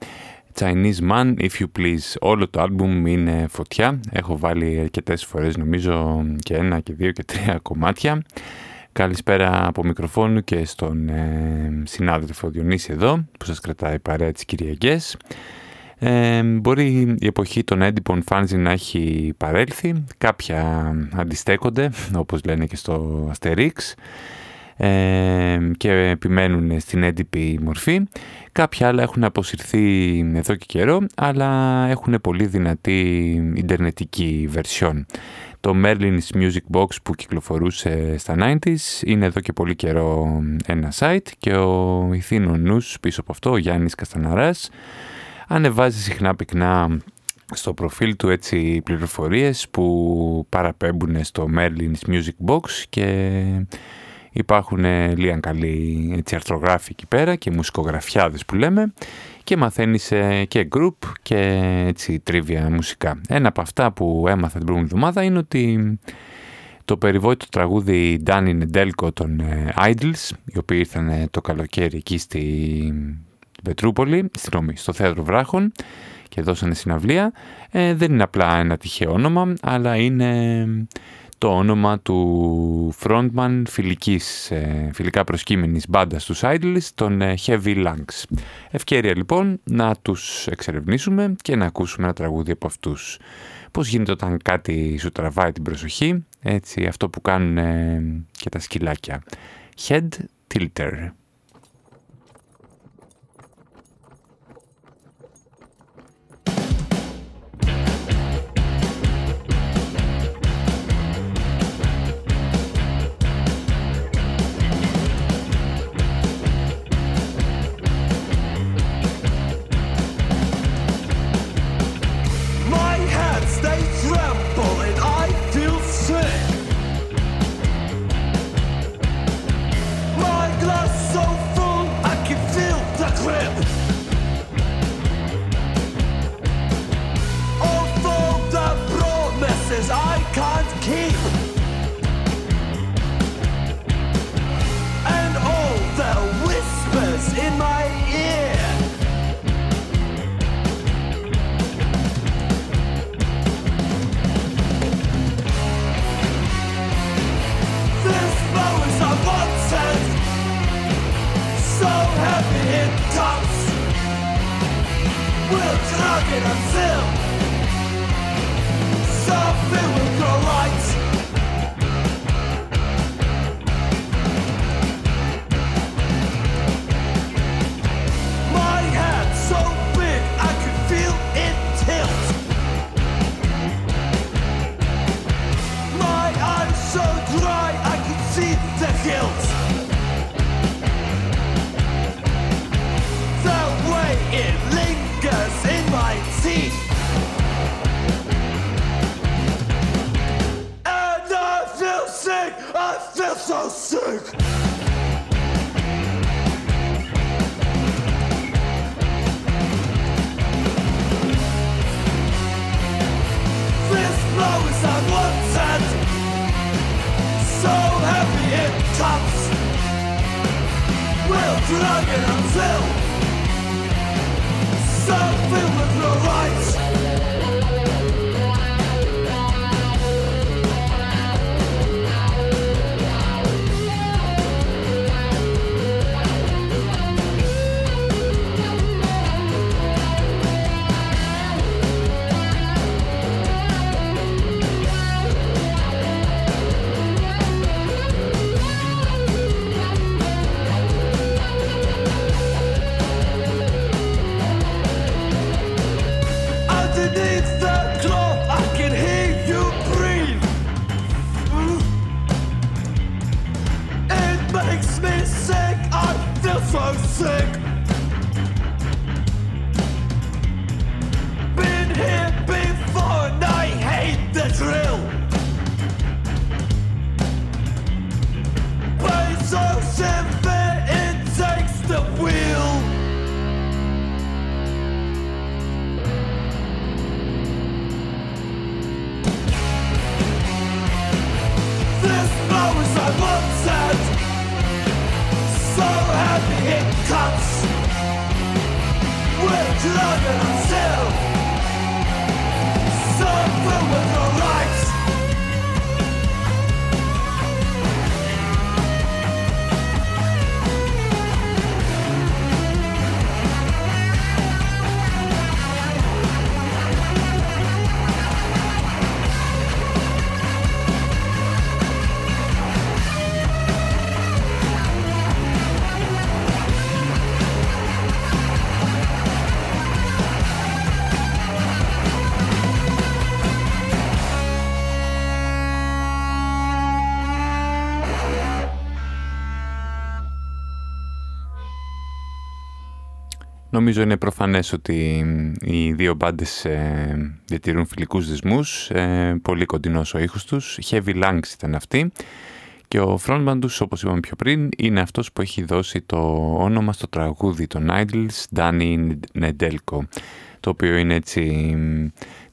Chinese Man, If You Please. Όλο το άλμπουμ είναι φωτιά. Έχω βάλει αρκετές φορές, νομίζω και ένα και δύο και τρία κομμάτια. Καλησπέρα από μικροφόνου και στον ε, συνάδελφο Διονύση εδώ, που σας κρατάει παρέα τις Κυριακές. Ε, μπορεί η εποχή των έντυπων φάνζι να έχει παρέλθει, κάποια αντιστέκονται, όπως λένε και στο Asterix, ε, και επιμένουν στην έντυπη μορφή. Κάποια άλλα έχουν αποσυρθεί εδώ και καιρό, αλλά έχουν πολύ δυνατή ιντερνετική βερσιόν. Το Merlin's Music Box που κυκλοφορούσε στα 90s είναι εδώ και πολύ καιρό ένα site και ο ηθήνων νους πίσω από αυτό, ο Γιάννης Κασταναράς, ανεβάζει συχνά πυκνά στο προφίλ του έτσι πληροφορίες που παραπέμπουν στο Merlin's Music Box και υπάρχουν λίγαν καλοί έτσι, αρθρογράφοι εκεί πέρα και μουσικογραφιάδες που λέμε και μαθαίνεις ε, και group και έτσι τρίβια μουσικά. Ένα από αυτά που έμαθα την προηγούμενη εβδομάδα είναι ότι το περιβόητο τραγούδι Danny Nedelko των ε, Idols, οι οποίοι ήρθαν ε, το καλοκαίρι εκεί στη Πετρούπολη, συγγνώμη, στο Θέατρο Βράχων και δώσανε συναυλία, ε, δεν είναι απλά ένα τυχαίο όνομα, αλλά είναι το όνομα του frontman φιλικής, ε, φιλικά προσκύμενης μπάντας τους Idols, των ε, Heavy Lungs. Ευκαιρία λοιπόν να τους εξερευνήσουμε και να ακούσουμε ένα τραγούδι από αυτούς. Πώς γίνεται όταν κάτι σου τραβάει την προσοχή, έτσι αυτό που κάνουν ε, και τα σκυλάκια. Head Tilter. Νομίζω είναι προφανές ότι οι δύο μπάντες ε, διατηρούν φιλικούς δεσμούς, ε, πολύ κοντινός ο ήχος τους. Heavy Lungs ήταν αυτή και ο frontman τους, όπως είπαμε πιο πριν, είναι αυτός που έχει δώσει το όνομα στο τραγούδι των Idols, Danny Nedelko, το οποίο είναι έτσι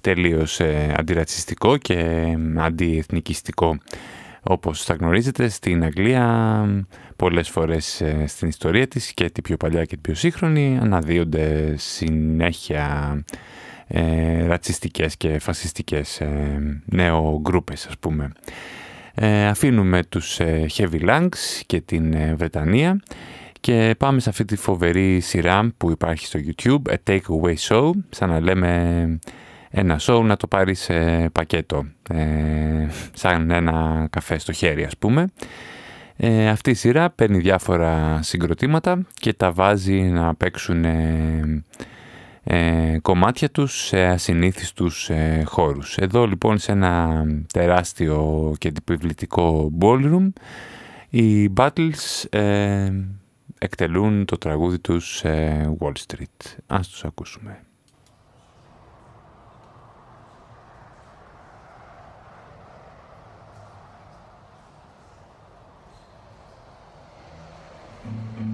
τελείως ε, αντιρατσιστικό και ε, αντιεθνικιστικό. Όπως θα γνωρίζετε, στην Αγγλία πολλές φορές ε, στην ιστορία της και την πιο παλιά και την πιο σύγχρονη αναδύονται συνέχεια ε, ρατσιστικές και φασιστικές ε, νεογκρούπες ας πούμε. Ε, αφήνουμε τους ε, Heavy Lungs και την ε, Βρετανία και πάμε σε αυτή τη φοβερή σειρά που υπάρχει στο YouTube, A Takeaway Show, σαν να λέμε ένα show να το πάρει σε πακέτο, ε, σαν ένα καφέ στο χέρι ας πούμε. Ε, αυτή η σειρά παίρνει διάφορα συγκροτήματα και τα βάζει να παίξουν ε, ε, κομμάτια τους σε ασυνήθιστους ε, χώρους. Εδώ λοιπόν σε ένα τεράστιο και επιβλητικό ballroom οι Battles ε, εκτελούν το τραγούδι τους ε, Wall Street. Ας τους ακούσουμε. Mm-hmm.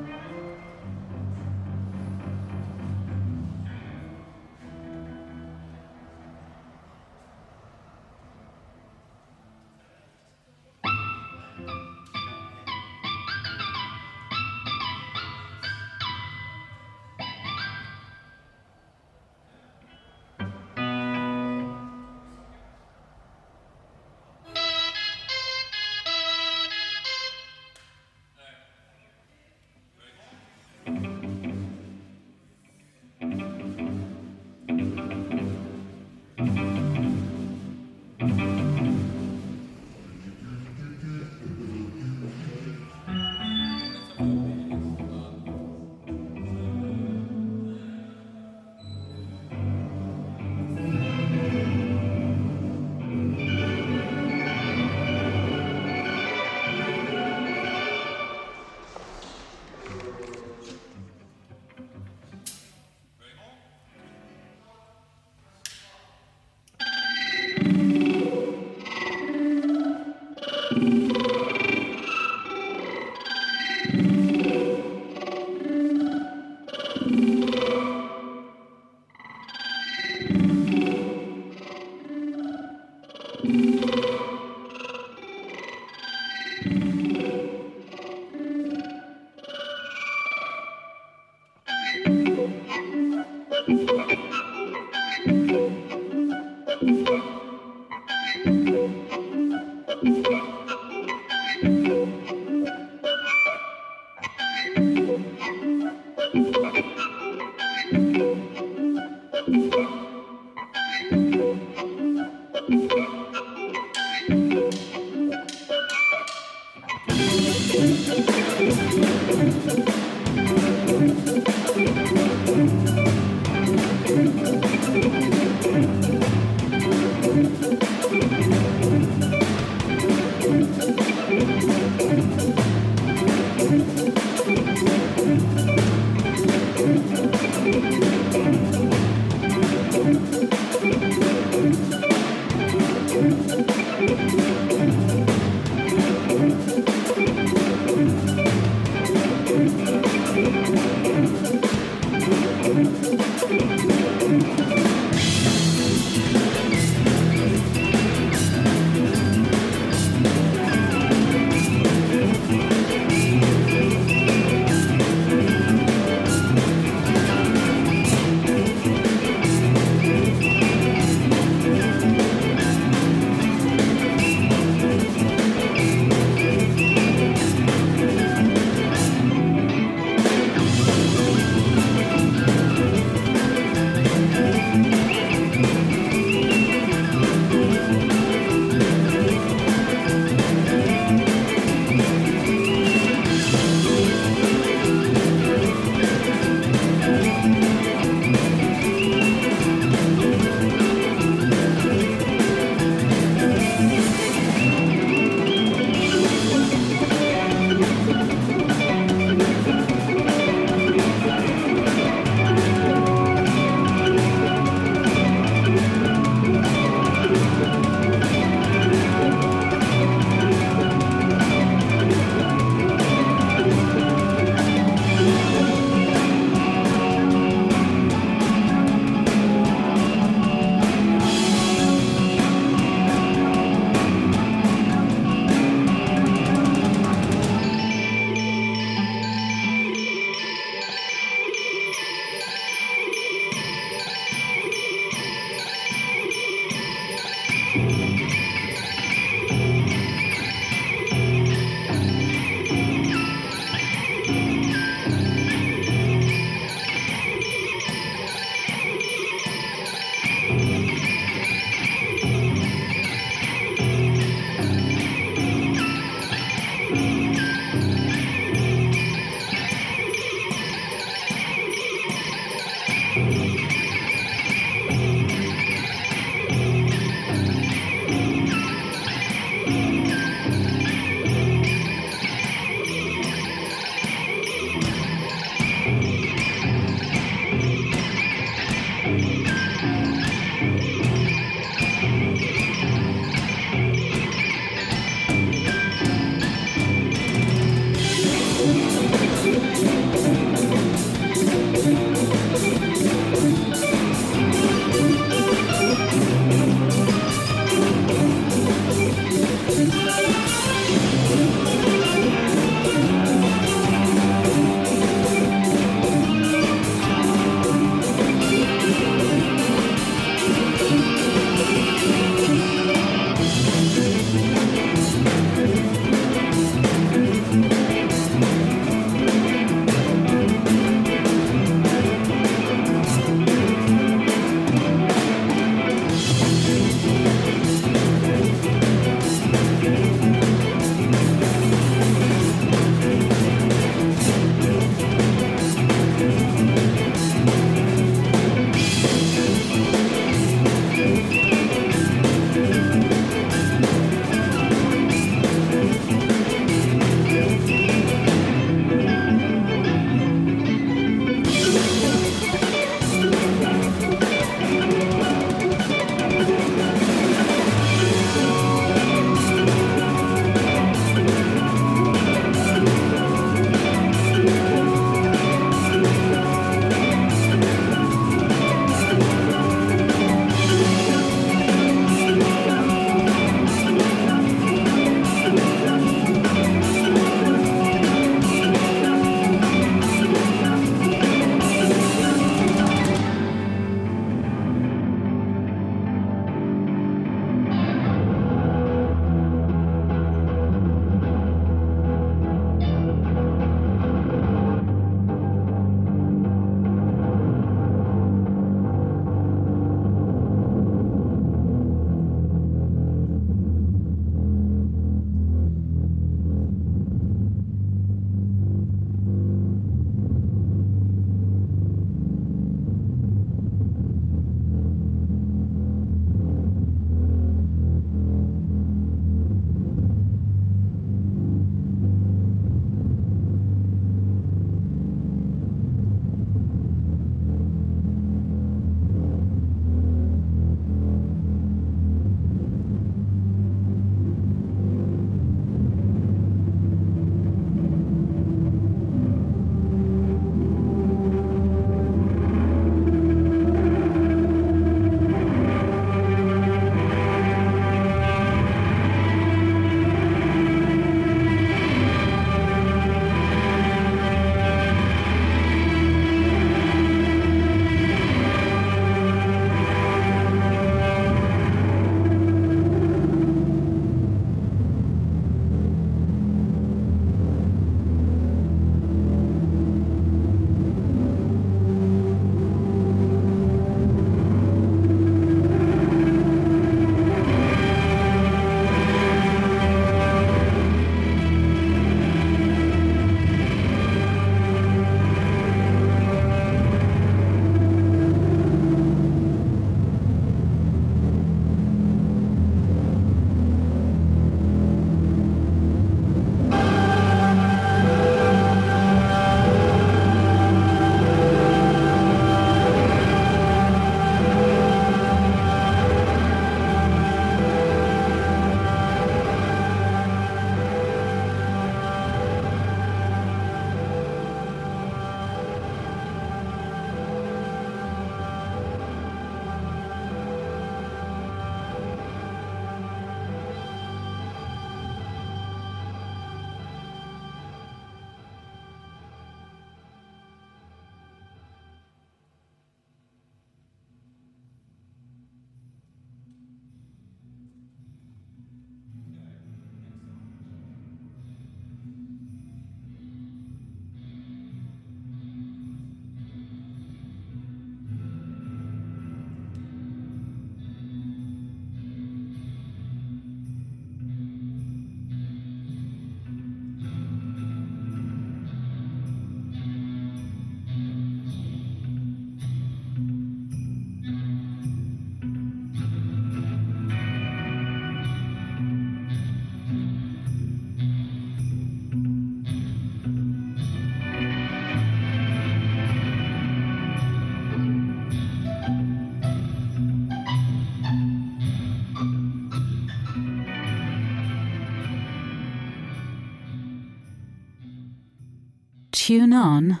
Tune on.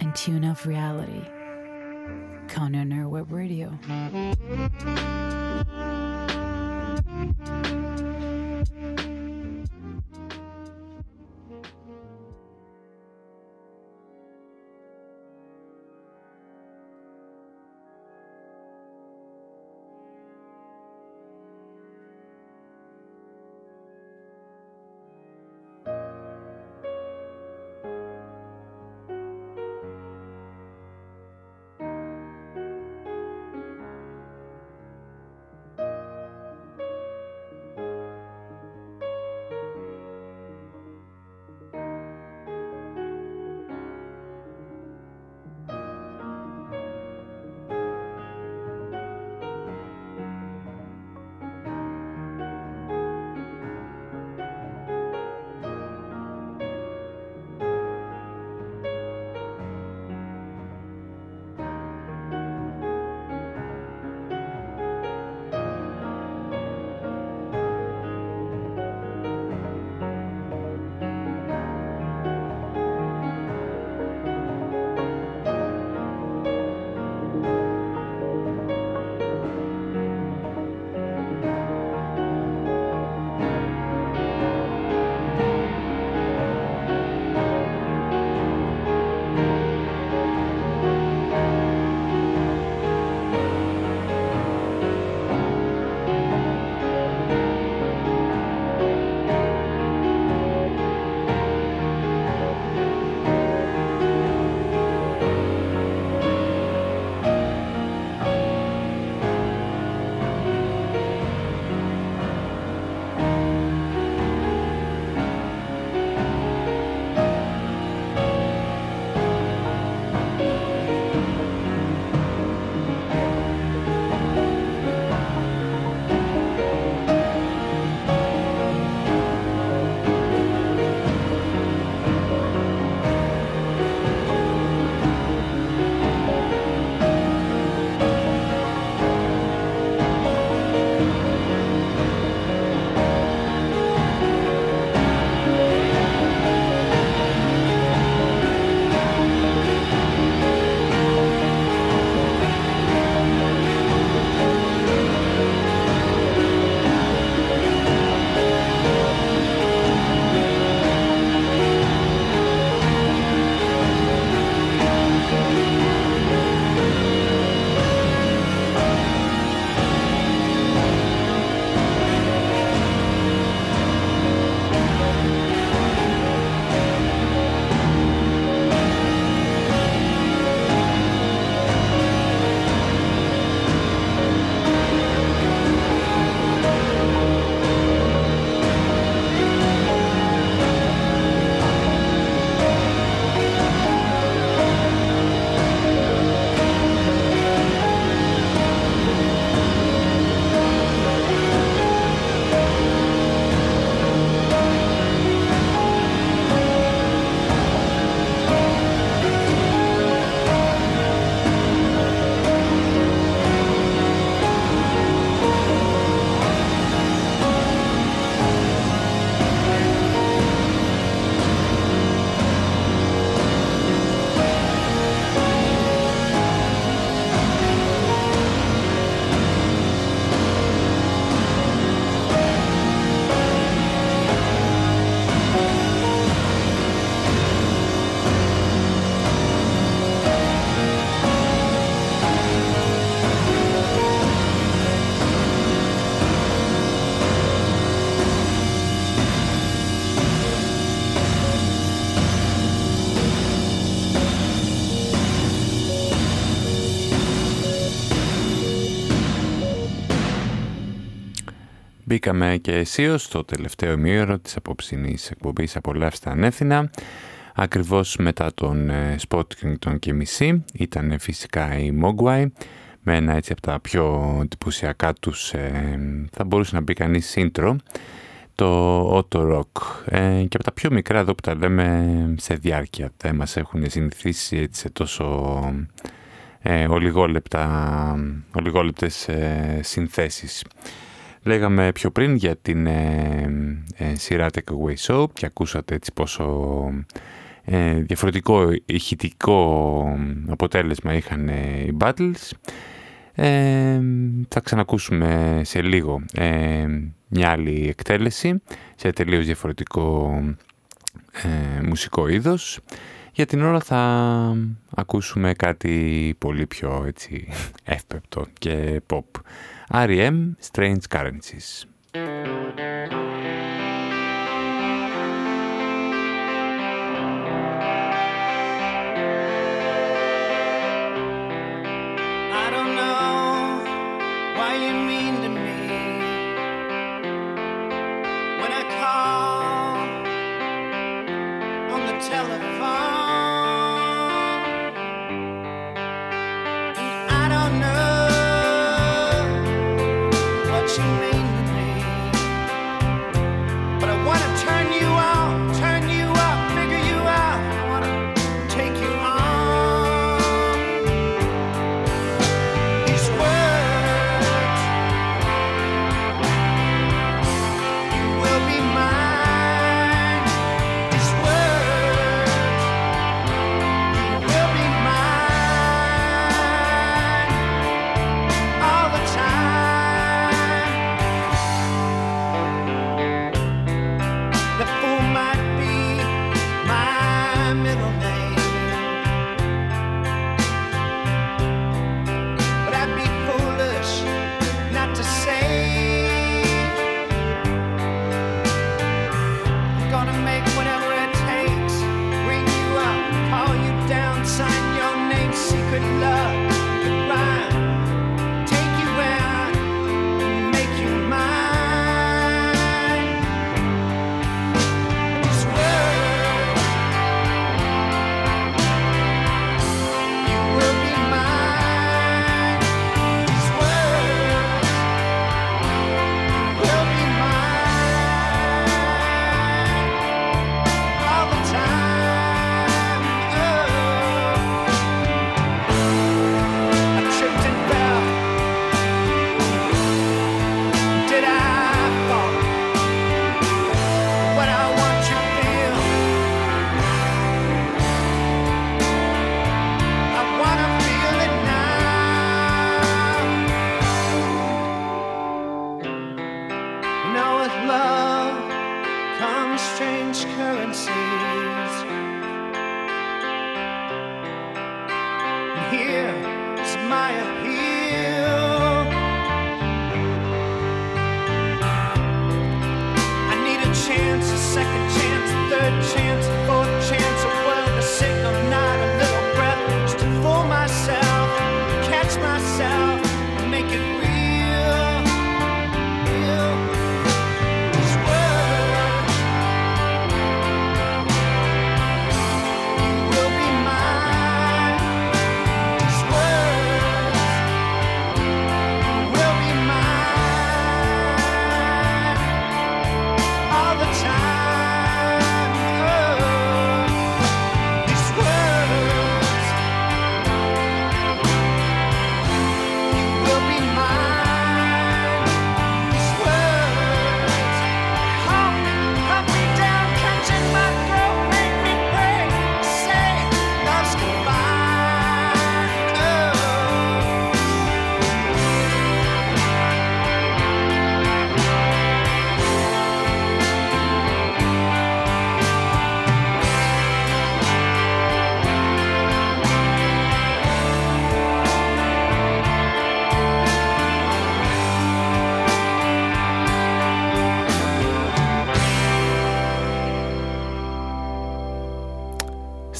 And tune off reality. Conan Web Radio. Μπήκαμε και αισίως στο τελευταίο ημίωρο της απόψινής εκπομπής «Απολαύστε ανέθινα». Ακριβώς μετά τον ε, Spottington και μισή ήταν φυσικά η Mogwai με ένα έτσι από τα πιο εντυπωσιακά τους, ε, θα μπορούσε να μπει κανείς intro, το Auto Rock ε, και από τα πιο μικρά εδώ που τα λέμε σε διάρκεια δεν μας έχουν συνηθίσει έτσι σε τόσο ε, ολιγόλεπτα, ολιγόλεπτες ε, συνθέσεις. Λέγαμε πιο πριν για την ε, ε, σειρά Takeaway Show και ακούσατε έτσι πόσο ε, διαφορετικό ηχητικό αποτέλεσμα είχαν ε, οι battles. Ε, θα ξανακούσουμε σε λίγο ε, μια άλλη εκτέλεση σε τελείως διαφορετικό μουσικό είδος. Για την ώρα θα ακούσουμε κάτι πολύ πιο έτσι <laughs> εύπεπτο και pop. REM Strange Currencies.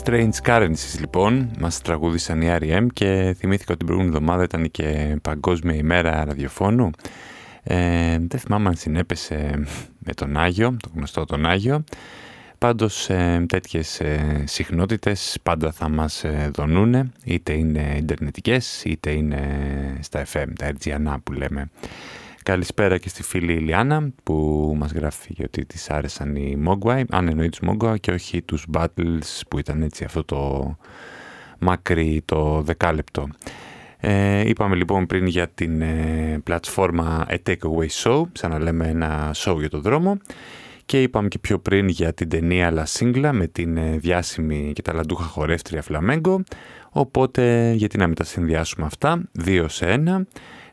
Strange Currencies λοιπόν, μας τραγούδησαν οι R.E.M. και θυμήθηκα ότι την προηγούμενη εβδομάδα ήταν και παγκόσμια ημέρα ραδιοφώνου. Ε, δεν θυμάμαι αν συνέπεσε με τον Άγιο, το γνωστό τον Άγιο. Πάντως ε, τέτοιες ε, πάντα θα μας ε, δονούνε, είτε είναι ιντερνετικές, είτε είναι στα FM, τα RGNA που λέμε. Καλησπέρα και στη φίλη Ηλιάνα που μας γράφει γιατί της άρεσαν οι Mogwai, αν εννοεί τους Mogwai και όχι τους Battles που ήταν έτσι αυτό το μακρύ το δεκάλεπτο. Ε, είπαμε λοιπόν πριν για την ε, πλατφόρμα A Takeaway Show, σαν να λέμε ένα show για τον δρόμο. Και είπαμε και πιο πριν για την ταινία La Singla με την ε, διάσημη και ταλαντούχα χορεύτρια Φλαμέγκο. Οπότε γιατί να μην τα συνδυάσουμε αυτά, δύο σε ένα.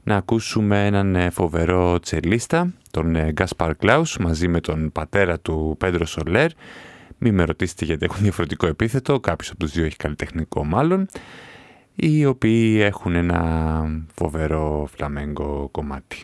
Να ακούσουμε έναν ε, φοβερό τσελίστα, τον ε, Γκάσπαρ Κλάους, μαζί με τον πατέρα του Πέντρο Σολέρ. Μην με ρωτήσετε γιατί έχουν διαφορετικό επίθετο, κάποιος από τους δύο έχει καλλιτεχνικό μάλλον οι οποίοι έχουν ένα φοβερό φλαμέγκο κομμάτι.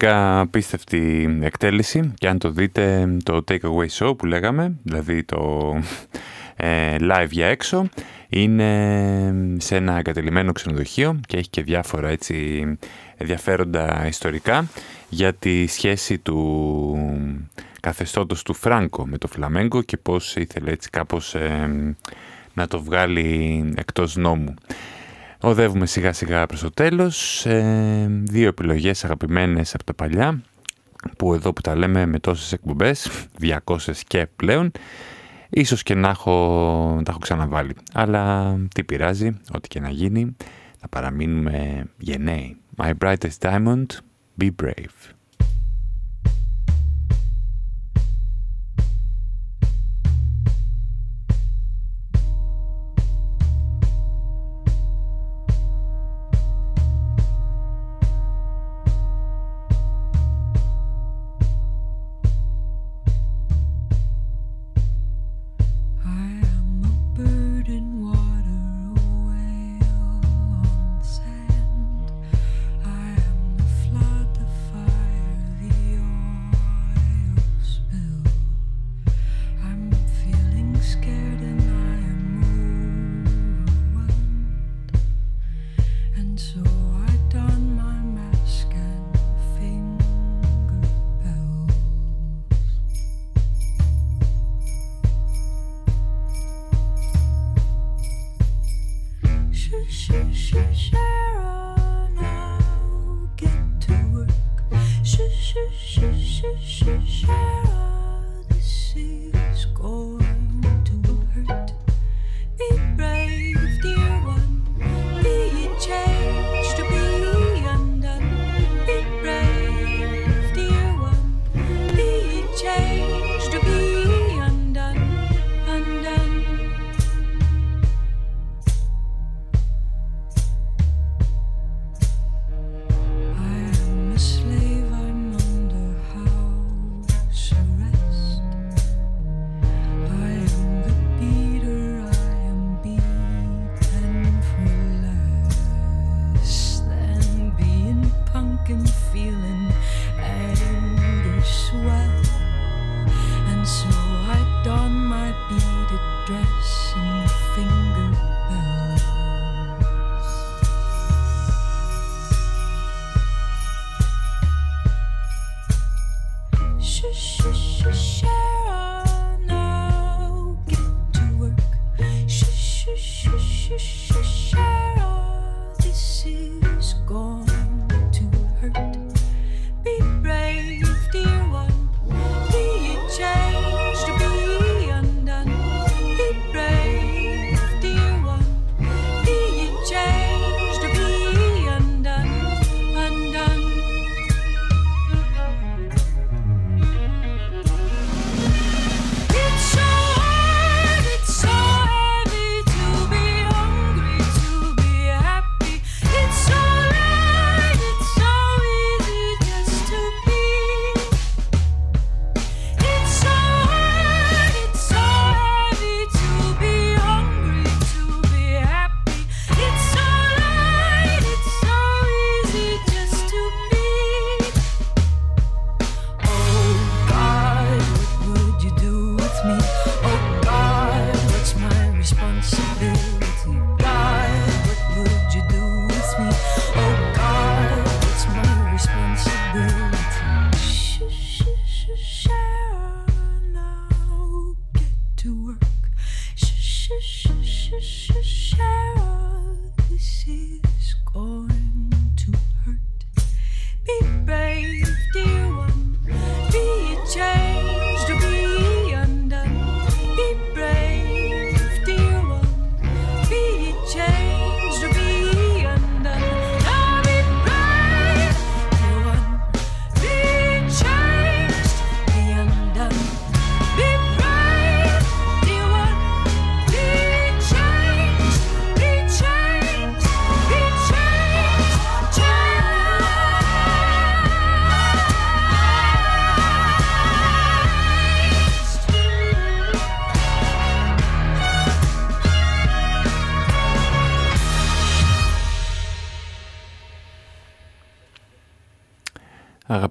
Πραγματικά απίστευτη εκτέλεση και αν το δείτε το Takeaway Show που λέγαμε, δηλαδή το ε, live για έξω, είναι σε ένα εγκατελειμμένο ξενοδοχείο και έχει και διάφορα έτσι ενδιαφέροντα ιστορικά για τη σχέση του καθεστώτος του Φράνκο με το Φλαμέγκο και πώς ήθελε έτσι κάπως ε, να το βγάλει εκτός νόμου. Οδεύουμε σιγά σιγά προς το τέλος. Ε, δύο επιλογές αγαπημένες από τα παλιά, που εδώ που τα λέμε με τόσες εκπομπές, 200 και πλέον, ίσως και να έχω, τα έχω ξαναβάλει. Αλλά τι πειράζει, ό,τι και να γίνει, θα παραμείνουμε γενναίοι. My brightest diamond, be brave.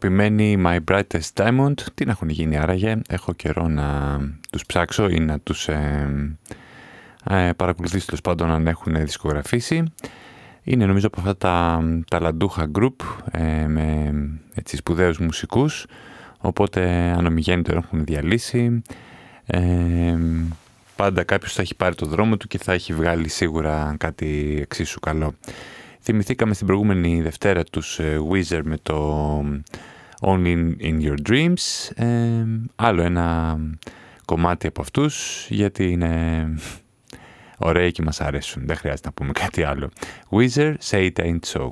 Αγαπημένοι My Brightest Diamond, τι να έχουν γίνει άραγε, έχω καιρό να τους ψάξω ή να τους ε, ε, παρακολουθήσω τέλος πάντων αν έχουν δισκογραφήσει. Είναι νομίζω από αυτά τα ταλαντούχα group ε, με έτσι, σπουδαίους μουσικούς, οπότε αν ομιγέννητο έχουν διαλύσει. Ε, πάντα κάποιος θα έχει πάρει το δρόμο του και θα έχει βγάλει σίγουρα κάτι εξίσου καλό. Θυμηθήκαμε στην προηγούμενη Δευτέρα τους ε, Weezer με το Only in Your Dreams. Ε, άλλο ένα κομμάτι από αυτούς γιατί είναι ωραίοι και μας αρέσουν. Δεν χρειάζεται να πούμε κάτι άλλο. Weezer, Say It Ain't So.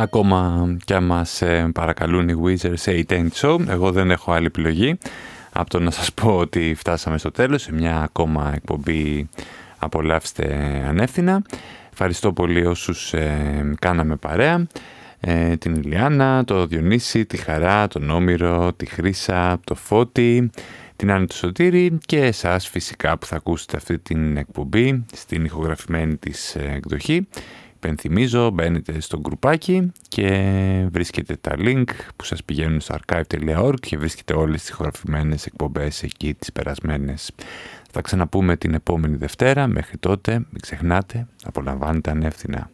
Ακόμα κι αν μας ε, παρακαλούν οι Wizards σε 8 Show, εγώ δεν έχω άλλη επιλογή από το να σας πω ότι φτάσαμε στο τέλος σε μια ακόμα εκπομπή απολαύστε ανεύθυνα. Ευχαριστώ πολύ όσους ε, κάναμε παρέα. Ε, την Ηλιάνα, το Διονύση, τη Χαρά, τον Όμηρο, τη Χρύσα, το Φώτη, την Άννη του Σωτήρη και εσάς φυσικά που θα ακούσετε αυτή την εκπομπή στην ηχογραφημένη της ε, εκδοχή. Υπενθυμίζω, μπαίνετε στο γκρουπάκι και βρίσκετε τα link που σας πηγαίνουν στο archive.org και βρίσκετε όλες τις ηχογραφημένες εκπομπές εκεί τις περασμένες. Θα ξαναπούμε την επόμενη Δευτέρα. Μέχρι τότε, μην ξεχνάτε, απολαμβάνετε ανεύθυνα.